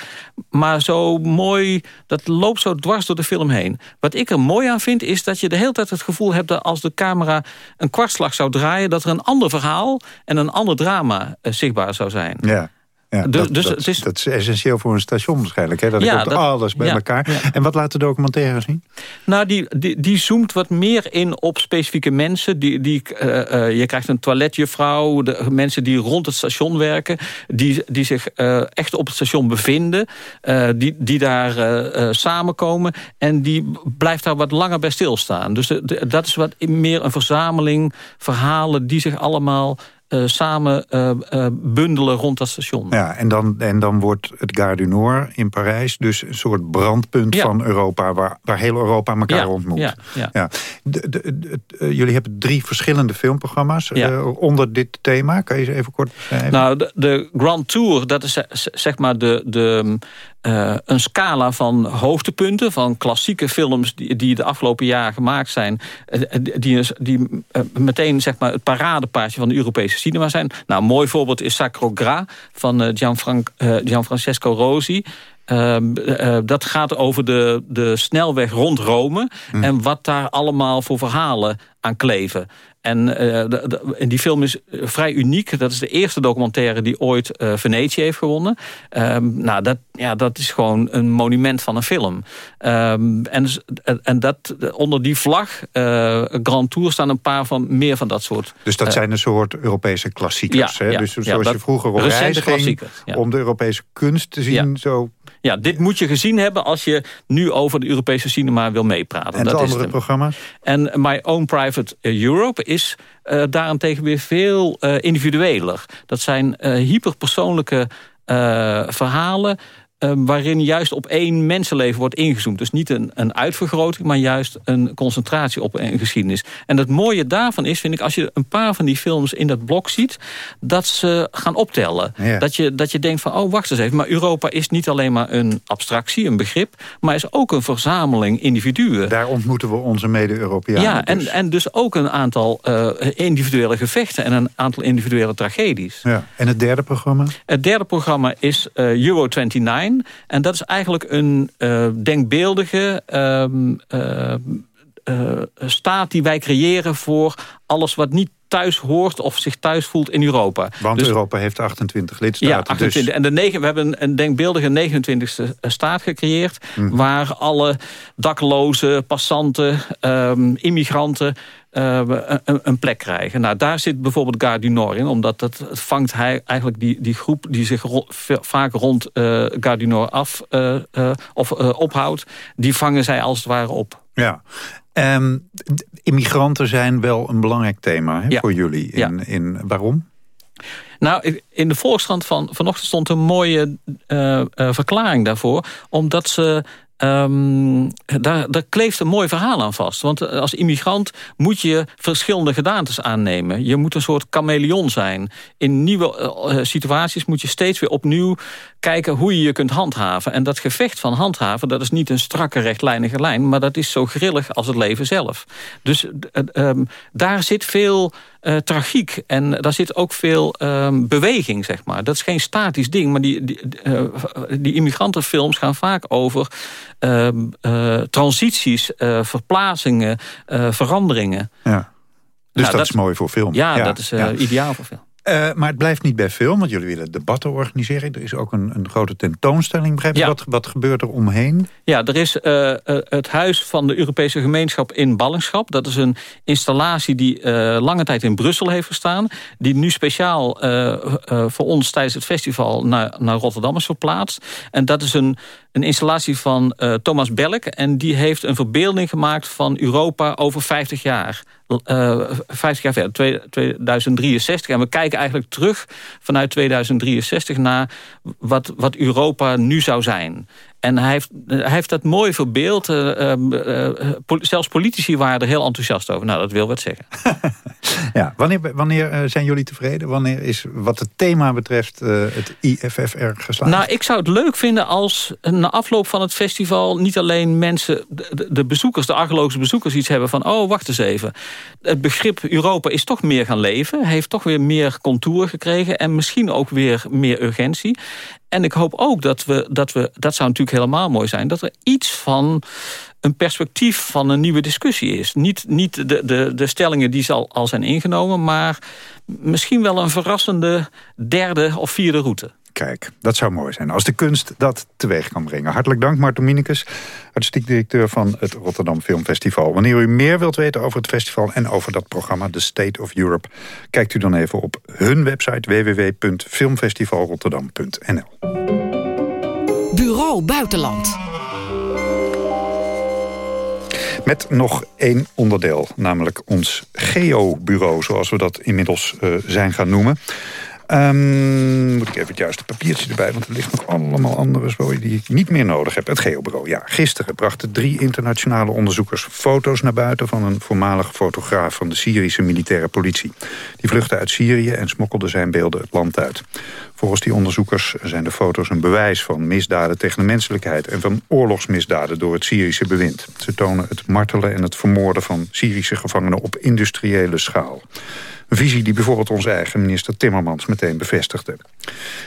Speaker 18: Maar zo mooi, dat loopt zo dwars door de film heen. Wat ik er mooi aan vind, is dat je de hele tijd het gevoel hebt... dat als de camera een kwartslag zou draaien... dat er een ander verhaal en een ander drama uh, zichtbaar zou zijn.
Speaker 9: Ja. Ja,
Speaker 18: dus,
Speaker 9: dat,
Speaker 18: dus
Speaker 9: dat,
Speaker 18: het is,
Speaker 9: dat is essentieel voor een station waarschijnlijk. Hè? Dat
Speaker 18: Ja,
Speaker 9: komt
Speaker 18: dat-
Speaker 9: alles bij
Speaker 18: ja,
Speaker 9: elkaar.
Speaker 18: ja.
Speaker 9: En wat laat de documentaire zien?
Speaker 18: Nou, die, die, die zoomt wat meer in op specifieke mensen. Die, die, eh, eh, je krijgt een toiletjuffrouw, de mensen die rond het station werken... die, die zich eh, echt op het station bevinden, die, die daar samenkomen... en die blijft daar wat langer bij stilstaan. Dus de- de- dat is wat meer een verzameling verhalen... die zich allemaal eh, samen eh, eh, bundelen rond dat station.
Speaker 9: Ja, en dan, en dan wordt het Gare du Nord in Parijs... dus een soort brandpunt
Speaker 18: Ja.
Speaker 9: van Europa... waar, waar heel Europa elkaar
Speaker 18: Ja,
Speaker 9: ontmoet.
Speaker 18: ja, ja.
Speaker 9: De, de, jullie hebben drie verschillende filmprogramma's onder dit thema. Kan je ze even kort beschrijven?
Speaker 18: Nou, de, Grand Tour, dat is zeg maar de, de, eh, een scala van hoogtepunten... van klassieke films die, die de afgelopen jaren gemaakt zijn... eh, die, is- die eh, meteen zeg maar, het paradepaardje van de Europese cinema zijn. Nou, een mooi voorbeeld is Sacro Gra van eh, Gianfran- eh, Gianfrancesco Rosi... Ehm, eh, dat gaat over de, de snelweg rond Rome... Hm. en wat daar allemaal voor verhalen aan kleven. En, uh, die film is eh, vrij uniek. Dat is de eerste documentaire die ooit Venetië heeft gewonnen. Um, nou, dat, ja, dat is gewoon een monument van een film. Um, en, en dat, onder die vlag, Grand Tour, staan een paar van meer van dat soort...
Speaker 9: Dus dat zijn een soort Europese klassiekers.
Speaker 18: Ja,
Speaker 9: hè?
Speaker 18: Ja,
Speaker 9: dus zoals je vroeger op reis ging om de Europese kunst te zien... Zo
Speaker 18: ja, dit moet je gezien hebben als je nu over de Europese cinema wil meepraten.
Speaker 9: En
Speaker 18: dat
Speaker 9: andere is programma's?
Speaker 18: En My Own Private Europe is uh, daarentegen weer veel uh, individueler. Dat zijn uh, hyperpersoonlijke verhalen waarin juist op één mensenleven wordt ingezoomd. Dus niet een, een uitvergroting, maar juist een concentratie op een geschiedenis. En het mooie daarvan is, vind ik, als je een paar van die films in dat blok ziet... dat ze gaan optellen. Dat, je, dat je denkt van, oh, wacht eens even. Maar Europa is niet alleen maar een abstractie, een begrip... maar is ook een verzameling individuen.
Speaker 9: Daar ontmoeten we onze mede-Europeanen.
Speaker 18: Ja, en, dus. en dus ook een aantal uh, individuele gevechten... en een aantal individuele tragedies.
Speaker 9: Ja. En het derde programma?
Speaker 18: Het derde programma is uh, Euro 29... En dat is eigenlijk een uh, denkbeeldige uh, uh, staat die wij creëren voor alles wat niet thuis hoort of zich thuis voelt in Europa.
Speaker 9: Want dus, Europa heeft 28 lidstaten.
Speaker 18: Ja, 28.
Speaker 9: Dus.
Speaker 18: En de negen, we hebben een denkbeeldige 29e staat gecreëerd... Mm. waar alle daklozen, passanten, um, immigranten... Uh, een, een, plek krijgen. Nou, daar zit bijvoorbeeld Gare du Nord in, omdat dat vangt hij eigenlijk die, die groep die zich ro vaak rond uh, Gare du Nord af uh, of ophoudt, die vangen zij als het ware op.
Speaker 9: Ja, um, immigranten zijn wel een belangrijk thema ja. voor jullie. In, ja. in, waarom?
Speaker 18: Nou, in de Volkskrant van vanochtend stond een mooie uh, uh, verklaring daarvoor. Omdat ze Um, daar, daar kleeft een mooi verhaal aan vast. Want als immigrant moet je verschillende gedaantes aannemen. Je moet een soort chameleon zijn. In nieuwe uh, situaties moet je steeds weer opnieuw kijken hoe je je kunt handhaven. En dat gevecht van handhaven, dat is niet een strakke rechtlijnige lijn... maar dat is zo grillig als het leven zelf. Dus um, daar zit veel uh, tragiek en daar zit ook veel um, beweging, zeg maar. Dat is geen statisch ding, maar die, die, uh, die immigrantenfilms gaan vaak over... Uh, transities, verplaatsingen, veranderingen.
Speaker 9: Ja. Dus nou, dat, dat, is mooi voor film.
Speaker 18: Ja, ja dat is ja. ideaal voor film.
Speaker 9: Uh, maar het blijft niet bij film, want jullie willen debatten organiseren. Er is ook een, een grote tentoonstelling, begrijp ja. wat, wat gebeurt er omheen?
Speaker 18: Ja, er is uh, uh, het Huis van de Europese Gemeenschap in Ballingschap. Dat is een installatie die lange tijd in Brussel heeft gestaan. Die nu speciaal voor ons tijdens het festival naar, naar Rotterdam is verplaatst. En dat is een, een installatie van Thomas Belk. En die heeft een verbeelding gemaakt van Europa over 50 jaar. 50 jaar verder, 2063. En we kijken eigenlijk terug vanuit 2063 naar wat, wat Europa nu zou zijn. En hij heeft, hij heeft dat mooi verbeeld. Uh, uh, uh, zelfs politici waren er heel enthousiast over. Nou, dat wil wat zeggen.
Speaker 9: ja, wanneer, wanneer zijn jullie tevreden? Wanneer is wat het thema betreft het IFFR geslaagd?
Speaker 18: Nou, ik zou het leuk vinden als na afloop van het festival... niet alleen mensen, de, de bezoekers, de archeologische bezoekers... iets hebben van, oh, wacht eens even. Het begrip Europa is toch meer gaan leven. Heeft toch weer meer contour gekregen. En misschien ook weer meer urgentie. En ik hoop ook dat we, dat we, dat zou natuurlijk helemaal mooi zijn... dat er iets van een perspectief van een nieuwe discussie is. Niet, niet de, de, de stellingen die al, al zijn ingenomen... maar misschien wel een verrassende derde of vierde route.
Speaker 9: Kijk, dat zou mooi zijn als de kunst dat teweeg kan brengen. Hartelijk dank, Martin Minicus, artistiek directeur van het Rotterdam Filmfestival. Wanneer u meer wilt weten over het festival en over dat programma The State of Europe... kijkt u dan even op hun website www.filmfestivalrotterdam.nl.
Speaker 8: Bureau Buitenland.
Speaker 9: Met nog één onderdeel, namelijk ons geobureau... zoals we dat inmiddels uh, zijn gaan noemen... Um, moet ik even het juiste papiertje erbij, want er ligt nog allemaal andere die ik niet meer nodig heb. Het Geobureau, ja. Gisteren brachten drie internationale onderzoekers foto's naar buiten... van een voormalig fotograaf van de Syrische militaire politie. Die vluchtte uit Syrië en smokkelde zijn beelden het land uit. Volgens die onderzoekers zijn de foto's een bewijs van misdaden tegen de menselijkheid... en van oorlogsmisdaden door het Syrische bewind. Ze tonen het martelen en het vermoorden van Syrische gevangenen op industriële schaal. Een visie die bijvoorbeeld onze eigen minister Timmermans meteen bevestigde.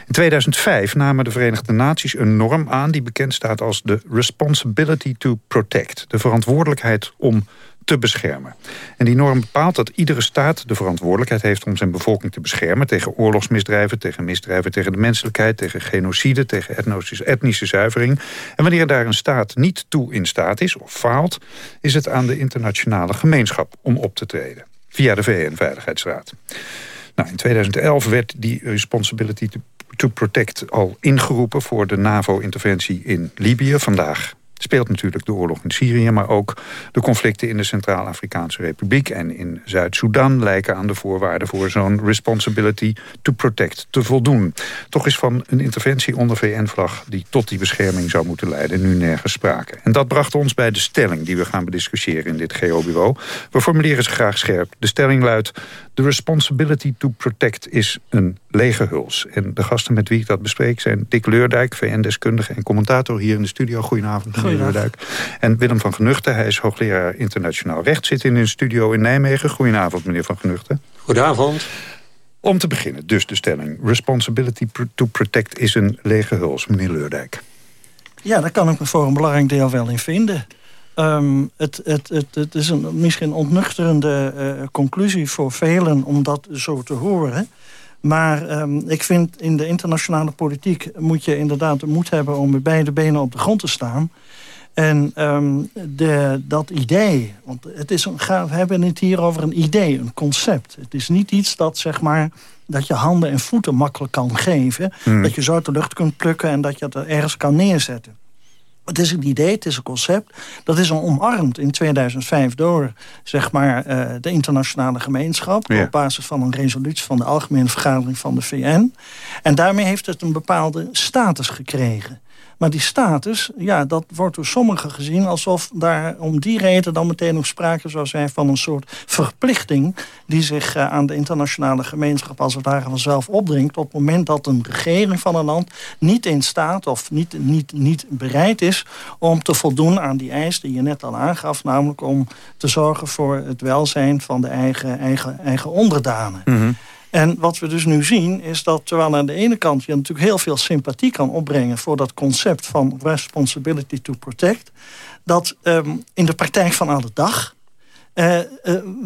Speaker 9: In 2005 namen de Verenigde Naties een norm aan... die bekend staat als de Responsibility to Protect. De verantwoordelijkheid om te beschermen. En die norm bepaalt dat iedere staat de verantwoordelijkheid heeft... om zijn bevolking te beschermen tegen oorlogsmisdrijven... tegen misdrijven tegen de menselijkheid, tegen genocide... tegen etnische, etnische zuivering. En wanneer daar een staat niet toe in staat is of faalt... is het aan de internationale gemeenschap om op te treden. Via de VN-veiligheidsraad. Nou, in 2011 werd die Responsibility to Protect al ingeroepen... voor de NAVO-interventie in Libië. Vandaag speelt natuurlijk de oorlog in Syrië... maar ook de conflicten in de Centraal-Afrikaanse Republiek... en in Zuid-Soedan lijken aan de voorwaarden... voor zo'n responsibility to protect te voldoen. Toch is van een interventie onder VN-vlag... die tot die bescherming zou moeten leiden, nu nergens sprake. En dat bracht ons bij de stelling die we gaan bediscussiëren in dit GO-bureau. We formuleren ze graag scherp. De stelling luidt... The responsibility to protect is een lege huls. En de gasten met wie ik dat bespreek zijn Dick Leurdijk... VN-deskundige en commentator hier in de studio. Goedenavond. En Willem van Genuchten, hij is hoogleraar internationaal recht... zit in een studio in Nijmegen. Goedenavond, meneer van Genuchten.
Speaker 15: Goedenavond.
Speaker 9: Om te beginnen, dus de stelling. Responsibility to protect is een lege huls, meneer Leurdijk.
Speaker 19: Ja, daar kan ik me voor een belangrijk deel wel in vinden. Ehm, het, het, het, het, is een misschien ontnuchterende uh, conclusie voor velen om dat zo te horen. Maar ehm, ik vind in de internationale politiek moet je inderdaad de moed hebben om met beide benen op de grond te staan. En ehm, de, dat idee, want het is een, we hebben het hier over een idee, een concept. Het is niet iets dat, zeg maar, dat je handen en voeten makkelijk kan geven. Hmm. Dat je zo uit de lucht kunt plukken en dat je het er ergens kan neerzetten. Het is een idee, het is een concept. Dat is al omarmd in 2005 door zeg maar, uh, de internationale gemeenschap... op basis van een resolutie van de Algemene Vergadering van de VN. En daarmee heeft het een bepaalde status gekregen. Maar die status, ja, dat wordt door sommigen gezien... alsof daar om die reden dan meteen nog sprake zou zijn... van een soort verplichting die zich uh, aan de internationale gemeenschap... als het ware vanzelf opdringt... op het moment dat een regering van een land niet in staat... of niet, niet, niet bereid is om te voldoen aan die eis die je net al aangaf... namelijk om te zorgen voor het welzijn van de eigen, eigen, eigen onderdanen. Mm en wat we dus nu zien is dat terwijl aan de ene kant je natuurlijk heel veel sympathie kan opbrengen voor dat concept van responsibility to protect, dat um, in de praktijk van alle dag uh, uh,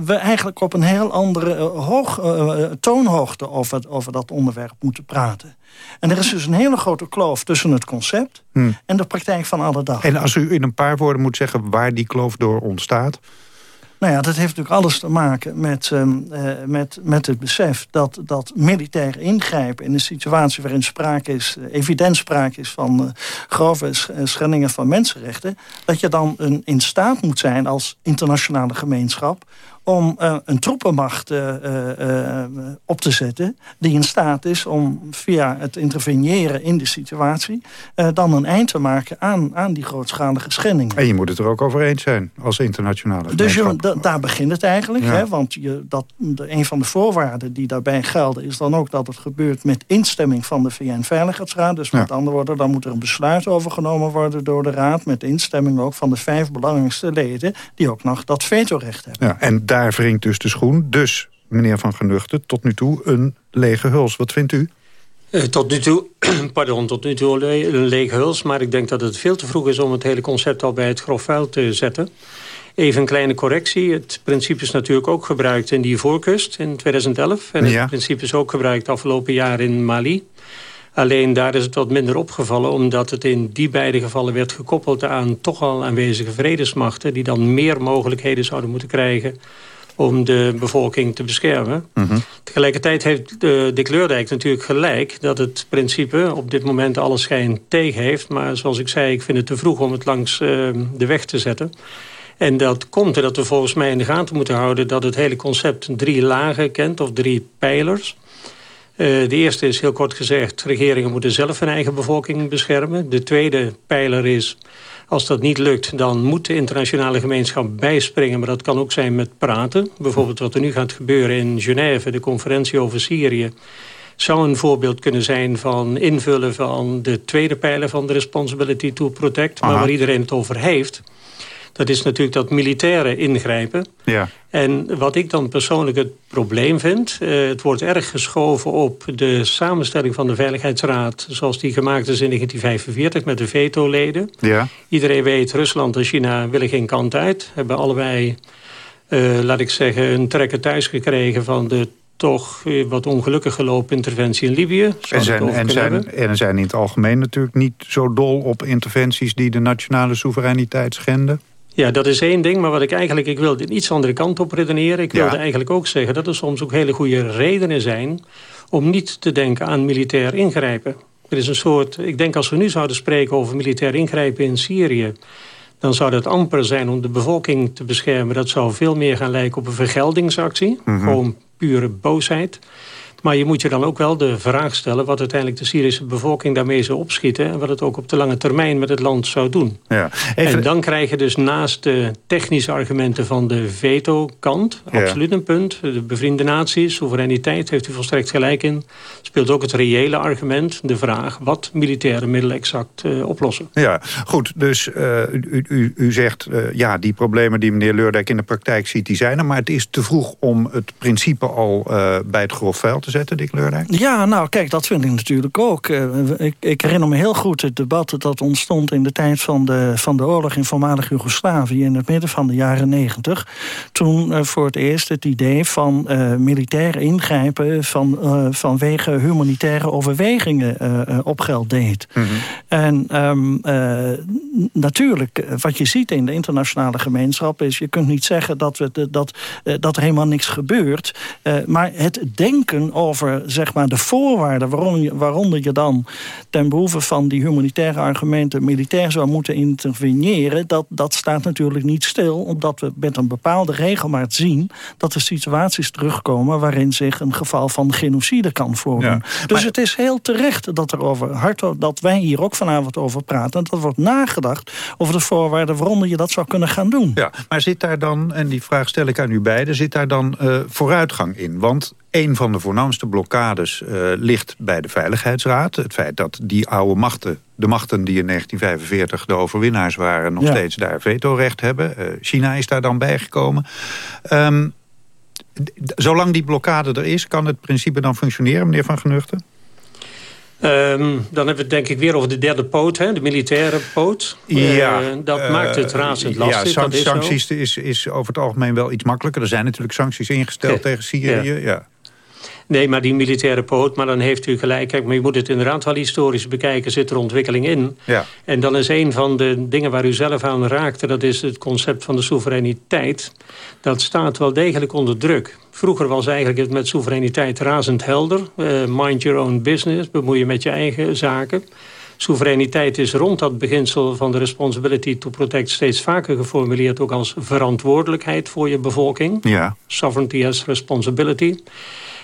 Speaker 19: we eigenlijk op een heel andere uh, hoog, toonhoogte over, over dat onderwerp moeten praten. En er is dus een hele grote kloof tussen het concept hmm. en de praktijk van alle dag.
Speaker 9: En als u in een paar woorden moet zeggen waar die kloof door ontstaat?
Speaker 19: Nou ja, dat heeft natuurlijk alles te maken met, uh, met, met het besef... Dat, dat militair ingrijpen in een situatie waarin sprake is... Uh, evident sprake is van uh, grove schendingen van mensenrechten... dat je dan een, in staat moet zijn als internationale gemeenschap om uh, een troepenmacht uh, uh, op te zetten... die in staat is om via het interveneren in de situatie... dan een eind te maken aan, aan die grootschalige schendingen.
Speaker 9: En je moet het er ook over eens zijn als internationale
Speaker 19: Dus je, daar begint het eigenlijk. Hè, want je, dat, de, een van de voorwaarden die daarbij gelden... is dan ook dat het gebeurt met instemming van de VN-veiligheidsraad. Dus met andere woorden, dan moet er een besluit overgenomen worden door de raad... met instemming ook van de vijf belangrijkste leden... die ook nog dat vetorecht hebben.
Speaker 9: Ja, en daar wringt dus de schoen. Dus, meneer Van Genuchten, tot nu toe een lege huls. Wat vindt u?
Speaker 15: Uh, tot nu toe, pardon, tot nu toe een lege huls. Maar ik denk dat het veel te vroeg is om het hele concept al bij het grof vuil te zetten. Even een kleine correctie. Het principe is natuurlijk ook gebruikt in die voorkust in 2011. En het principe is ook gebruikt afgelopen jaar in Mali. Alleen daar is het wat minder opgevallen... omdat het in die beide gevallen werd gekoppeld aan toch al aanwezige vredesmachten... die dan meer mogelijkheden zouden moeten krijgen om de bevolking te beschermen. Mhm. Tegelijkertijd heeft de, de Kleurdijk natuurlijk gelijk... dat het principe op dit moment alle schijn tegen heeft. Maar zoals ik zei, ik vind het te vroeg om het langs uh, de weg te zetten. En dat komt dat we volgens mij in de gaten moeten houden... dat het hele concept drie lagen kent, of drie pijlers... Uh, de eerste is heel kort gezegd... regeringen moeten zelf hun eigen bevolking beschermen. De tweede pijler is als dat niet lukt, dan moet de internationale gemeenschap bijspringen. Maar dat kan ook zijn met praten. Bijvoorbeeld wat er nu gaat gebeuren in Genève, de conferentie over Syrië zou een voorbeeld kunnen zijn van invullen van de tweede pijler van de Responsibility to Protect, maar waar iedereen het over heeft. Dat is natuurlijk dat militaire ingrijpen.
Speaker 9: Ja.
Speaker 15: En wat ik dan persoonlijk het probleem vind... Uh, het wordt erg geschoven op de samenstelling van de Veiligheidsraad... zoals die gemaakt is in 1945 met de veto-leden.
Speaker 9: Ja.
Speaker 15: Iedereen weet, Rusland en China willen geen kant uit. Hebben allebei, uh, laat ik zeggen, een trekker thuis gekregen... van de toch wat ongelukkig gelopen interventie in Libië.
Speaker 9: En zijn, en, zijn, en zijn in het algemeen natuurlijk niet zo dol op interventies... die de nationale soevereiniteit schenden?
Speaker 15: Ja, dat is één ding, maar wat ik eigenlijk... ik wilde een iets andere kant op redeneren. Ik wilde eigenlijk ook zeggen dat er soms ook hele goede redenen zijn... om niet te denken aan militair ingrijpen. Er is een soort... Ik denk als we nu zouden spreken over militair ingrijpen in Syrië... dan zou dat amper zijn om de bevolking te beschermen. Dat zou veel meer gaan lijken op een vergeldingsactie. Mm Gewoon pure boosheid. Maar je moet je dan ook wel de vraag stellen... wat uiteindelijk de Syrische bevolking daarmee zou opschieten... en wat het ook op de lange termijn met het land zou doen.
Speaker 9: Ja.
Speaker 15: En dan krijg je dus naast de technische argumenten van de veto-kant... absoluut een punt. De bevriende naties, soevereiniteit, heeft u volstrekt gelijk in. Speelt ook het reële argument, de vraag... wat militaire middelen exact uh, oplossen.
Speaker 9: Ja, goed. Dus uh, u, u, u, zegt, uh, ja, die problemen die meneer Leurdijk in de praktijk ziet... die zijn er, maar het is te vroeg om het principe al bij het grof vuil te zetten, Dick Leurdijk?
Speaker 19: Ja, nou kijk, dat vind ik natuurlijk ook. Uh, ik, ik, herinner me heel goed het debat dat ontstond in de tijd van de, van de oorlog in voormalig Joegoslavië in het midden van de jaren negentig. Toen uh, voor het eerst het idee van uh, militair ingrijpen van, vanwege humanitaire overwegingen op geld deed. Mm -hmm. En um, natuurlijk, wat je ziet in de internationale gemeenschap is, je kunt niet zeggen dat, we, dat, dat er helemaal niks gebeurt. maar het denken over zeg maar, de voorwaarden waarom je, waaronder je dan ten behoeve van die humanitaire argumenten militair zou moeten interveneren, dat, dat staat natuurlijk niet stil, omdat we met een bepaalde regelmaat zien dat er situaties terugkomen waarin zich een geval van genocide kan voordoen. dus het is heel terecht dat er over hard, dat wij hier ook vanavond over praten, dat wordt nagedacht over de voorwaarden waaronder je dat zou kunnen gaan doen.
Speaker 9: Ja, maar zit daar dan, en die vraag stel ik aan u beiden, zit daar dan uh, vooruitgang in? Want een van de voornaamste blokkades uh, ligt bij de Veiligheidsraad. Het feit dat die oude machten, de machten die in 1945 de overwinnaars waren... nog ja. steeds daar vetorecht hebben. Uh, China is daar dan bijgekomen. Um, zolang die blokkade er is, kan het principe dan functioneren, meneer Van Genuchten?
Speaker 15: Um, dan hebben we het denk ik weer over de derde poot, hè, de militaire poot.
Speaker 9: Ja,
Speaker 15: uh, dat uh, maakt het razend lastig.
Speaker 9: Ja, san sancties is, is over het algemeen wel iets makkelijker. Er zijn natuurlijk sancties ingesteld ja. tegen Syrië. Ja. ja.
Speaker 15: Nee, maar die militaire poot, maar dan heeft u gelijk. Kijk, maar je moet het inderdaad wel historisch bekijken. Zit er ontwikkeling in?
Speaker 9: Ja.
Speaker 15: En dan is een van de dingen waar u zelf aan raakte... dat is het concept van de soevereiniteit. Dat staat wel degelijk onder druk. Vroeger was eigenlijk het met soevereiniteit razend helder. Uh, mind your own business, bemoei je met je eigen zaken. Soevereiniteit is rond dat beginsel van de responsibility to protect... steeds vaker geformuleerd ook als verantwoordelijkheid voor je bevolking.
Speaker 9: Ja.
Speaker 15: Sovereignty as responsibility.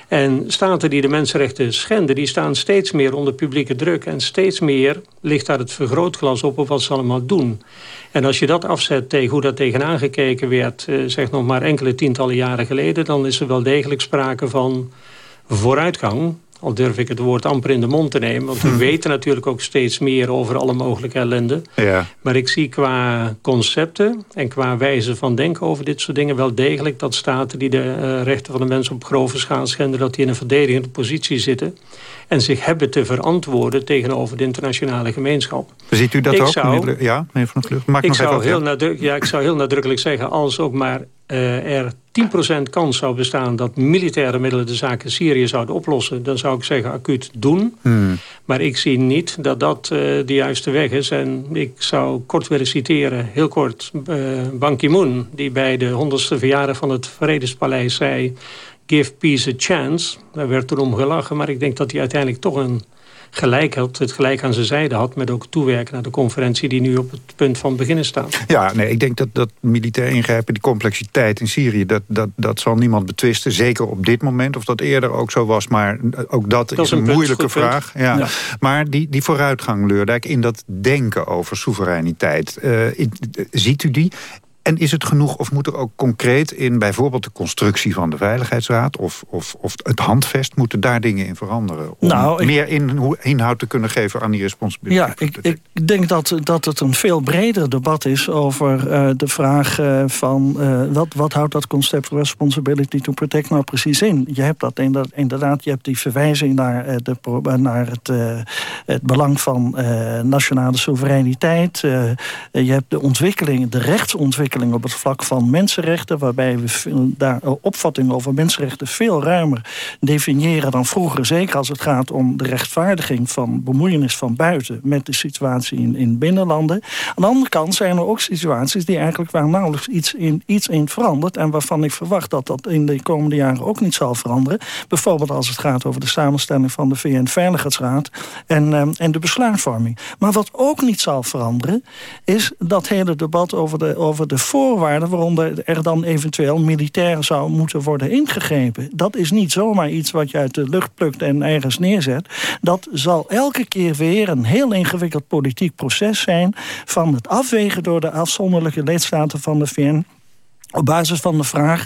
Speaker 15: En staten die de mensenrechten schenden... die staan steeds meer onder publieke druk. En steeds meer ligt daar het vergrootglas op op wat ze allemaal doen. En als je dat afzet tegen hoe dat tegenaan gekeken werd... Eh, zeg nog maar enkele tientallen jaren geleden... dan is er wel degelijk sprake van vooruitgang. Al durf ik het woord amper in de mond te nemen. Want we hm. weten natuurlijk ook steeds meer over alle mogelijke ellende.
Speaker 9: Ja.
Speaker 15: Maar ik zie qua concepten en qua wijze van denken over dit soort dingen... wel degelijk dat staten die de uh, rechten van de mensen op grove schaal schenden... dat die in een verdedigende positie zitten. En zich hebben te verantwoorden tegenover de internationale gemeenschap.
Speaker 9: Ziet u dat
Speaker 15: ik
Speaker 9: ook?
Speaker 15: Zou,
Speaker 9: ja, meneer Van der. Maak
Speaker 15: ik, zou heel nadruk, ja, ik zou heel nadrukkelijk zeggen... als ook maar er 10% kans zou bestaan dat militaire middelen de zaken Syrië zouden oplossen... dan zou ik zeggen acuut doen.
Speaker 9: Hmm.
Speaker 15: Maar ik zie niet dat dat uh, de juiste weg is. En ik zou kort willen citeren, heel kort, uh, Ban Ki-moon... die bij de 100ste verjaardag van het Vredespaleis zei... give peace a chance. Daar werd toen om gelachen, maar ik denk dat hij uiteindelijk toch een gelijk had, het gelijk aan zijn zijde had... met ook toewerken naar de conferentie die nu op het punt van beginnen staat.
Speaker 9: Ja, nee, ik denk dat dat militair ingrijpen, die complexiteit in Syrië... Dat, dat, dat zal niemand betwisten, zeker op dit moment. Of dat eerder ook zo was, maar ook dat,
Speaker 15: dat
Speaker 9: is een,
Speaker 15: een
Speaker 9: moeilijke vraag. Ja.
Speaker 15: Ja.
Speaker 9: Maar die, die vooruitgang, Leurdijk, in dat denken over soevereiniteit... Uh, ziet u die? En is het genoeg of moet er ook concreet in... bijvoorbeeld de constructie van de Veiligheidsraad... of, of, of het handvest, moeten daar dingen in veranderen? Om
Speaker 19: Nou, ik-
Speaker 9: meer in, inhoud te kunnen geven aan die responsabiliteit?
Speaker 19: Ja, ik, ik denk dat, dat het een veel breder debat is over eh, de vraag eh, van... eh, wat, wat houdt dat concept responsibility to protect nou precies in? Je hebt dat inderdaad, inderdaad je hebt die verwijzing naar, de, naar het, het belang van nationale soevereiniteit. Je hebt de ontwikkeling, de rechtsontwikkeling op het vlak van mensenrechten... waarbij we daar opvattingen over mensenrechten veel ruimer definiëren dan vroeger. Zeker als het gaat om de rechtvaardiging van bemoeienis van buiten... met de situatie in, in binnenlanden. Aan de andere kant zijn er ook situaties die eigenlijk waar nauwelijks iets in, iets in verandert... en waarvan ik verwacht dat dat in de komende jaren ook niet zal veranderen. Bijvoorbeeld als het gaat over de samenstelling van de VN-veiligheidsraad... en, ehm, en de besluitvorming. Maar wat ook niet zal veranderen... is dat hele debat over de, over de voorwaarden... waaronder er dan eventueel militair zou moeten worden ingegrepen. Dat is niet zomaar iets wat je uit de lucht plukt en ergens neerzet. Dat zal elke keer weer een heel ingewikkeld politiek proces zijn... van het afwegen door de afzonderlijke lidstaten van de VN... Op basis van de vraag,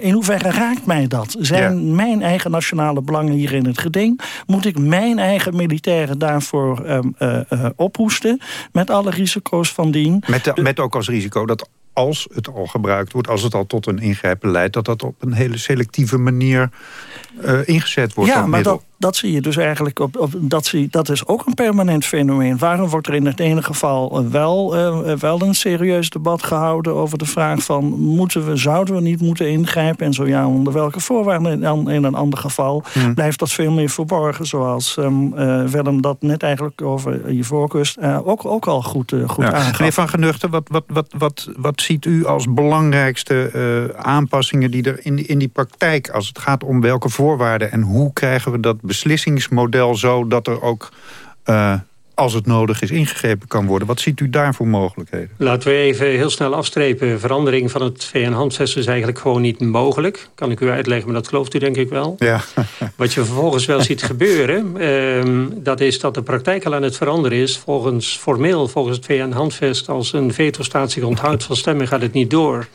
Speaker 19: in hoeverre raakt mij dat? Zijn mijn eigen nationale belangen hier in het geding? Moet ik mijn eigen militairen daarvoor eh, ophoesten? Met alle risico's van dien?
Speaker 9: Met, de- met ook als risico dat als het al gebruikt wordt... als het al tot een ingrijpen leidt... dat dat op een hele selectieve manier eh, ingezet wordt.
Speaker 19: ja, maar
Speaker 9: middel.
Speaker 19: dat, dat zie je dus eigenlijk op, op dat, zie, dat is ook een permanent fenomeen. Waarom wordt er in het ene geval eh, wel, eh, wel een serieus debat gehouden over de vraag van moeten we, zouden we niet moeten ingrijpen en zo ja, onder welke voorwaarden? En dan in een ander geval
Speaker 9: Hmm.
Speaker 19: blijft dat veel meer verborgen, zoals eh, Willem dat net eigenlijk over je voorkust eh, ook, ook al goed, eh, goed
Speaker 9: Ja.
Speaker 19: aangaf.
Speaker 9: Meneer Van Genuchten, wat, wat, wat, wat, wat ziet u als belangrijkste eh, aanpassingen... die er in, in die praktijk, als het gaat om welke voorwaarden... en hoe krijgen we dat beslissingsmodel zo dat er ook... eh, als het nodig is, ingegrepen kan worden. Wat ziet u daar voor mogelijkheden?
Speaker 15: Laten we even heel snel afstrepen. Verandering van het VN-handvest is eigenlijk gewoon niet mogelijk. Kan ik u uitleggen, maar dat gelooft u denk ik wel.
Speaker 9: Ja.
Speaker 15: Wat je vervolgens wel ziet gebeuren... ehm, dat is dat de praktijk al aan het veranderen is. Volgens, formeel, volgens het VN-handvest... als een veto-staat zich onthoudt van stemming, gaat het niet door.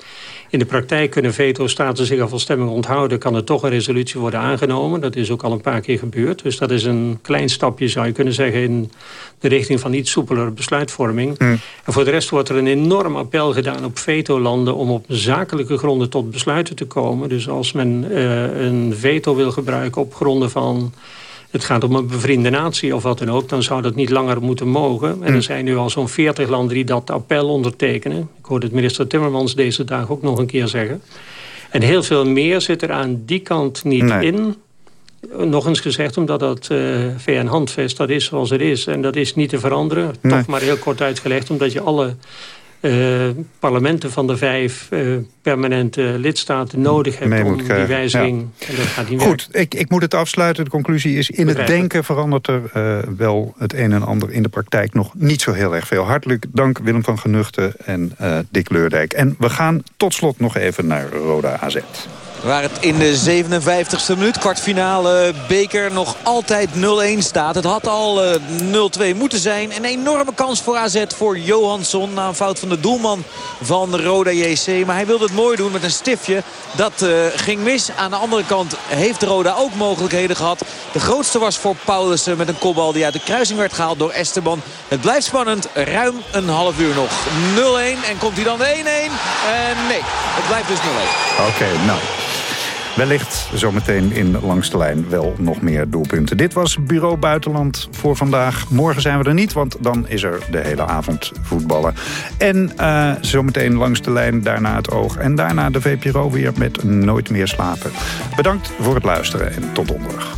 Speaker 15: In de praktijk kunnen veto-staten zich al van stemming onthouden... kan er toch een resolutie worden aangenomen. Dat is ook al een paar keer gebeurd. Dus dat is een klein stapje, zou je kunnen zeggen... in de richting van iets soepelere besluitvorming. En voor de rest wordt er een enorm appel gedaan op veto-landen... om op zakelijke gronden tot besluiten te komen. Dus als men eh, een veto wil gebruiken op gronden van... het gaat om een bevriende natie of wat dan ook... dan zou dat niet langer moeten mogen. En er zijn nu al zo'n 40 landen die dat appel ondertekenen. Ik hoorde het minister Timmermans deze dag ook nog een keer zeggen. En heel veel meer zit er aan die kant niet
Speaker 9: Nee.
Speaker 15: in... Nog eens gezegd, omdat dat eh, VN-handvest, dat is zoals het is. En dat is niet te veranderen.
Speaker 9: Nee.
Speaker 15: Toch maar heel kort uitgelegd, omdat je alle eh, parlementen van de vijf eh, permanente lidstaten nodig hebt
Speaker 9: Mee
Speaker 15: om die wijziging. En dat gaat niet
Speaker 9: Goed, ik, ik moet het afsluiten. De conclusie is, in het denken verandert er eh, wel het een en ander in de praktijk nog niet zo heel erg veel. Hartelijk dank Willem van Genuchten en Dick Leurdijk. En we gaan tot slot nog even naar Roda AZ.
Speaker 10: Waar het in de 57ste minuut, kwartfinale beker, nog altijd 0-1 staat. Het had al eh, 0-2 moeten zijn. Een enorme kans voor AZ voor Johansson. Na een fout van de doelman van Roda JC. Maar hij wilde het mooi doen met een stiftje. Dat eh, ging mis. Aan de andere kant heeft Roda ook mogelijkheden gehad. De grootste was voor Paulussen met een kopbal die uit de kruising werd gehaald door Esteban. Het blijft spannend. Ruim een half uur nog. 0-1 en komt hij dan de 1-1? En nee, het blijft dus 0-1.
Speaker 9: Oké, nou. Wellicht zometeen in Langs de Lijn wel nog meer doelpunten. Dit was Bureau Buitenland voor vandaag. Morgen zijn we er niet, want dan is er de hele avond voetballen. En eh, zometeen Langs de Lijn, daarna het oog. En daarna de VPRO weer met Nooit meer slapen. Bedankt voor het luisteren en tot donderdag.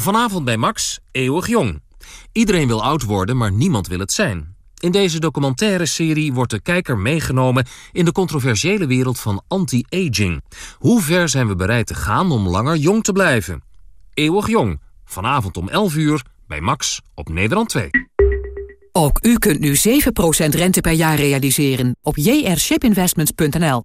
Speaker 20: Vanavond bij Max, eeuwig jong. Iedereen wil oud worden, maar niemand wil het zijn. In deze documentaire serie wordt de kijker meegenomen in de controversiële wereld van anti-aging. Hoe ver zijn we bereid te gaan om langer jong te blijven? Eeuwig jong, vanavond om 11 uur bij Max op Nederland 2.
Speaker 8: Ook u kunt nu 7% rente per jaar realiseren op jrshipinvestments.nl.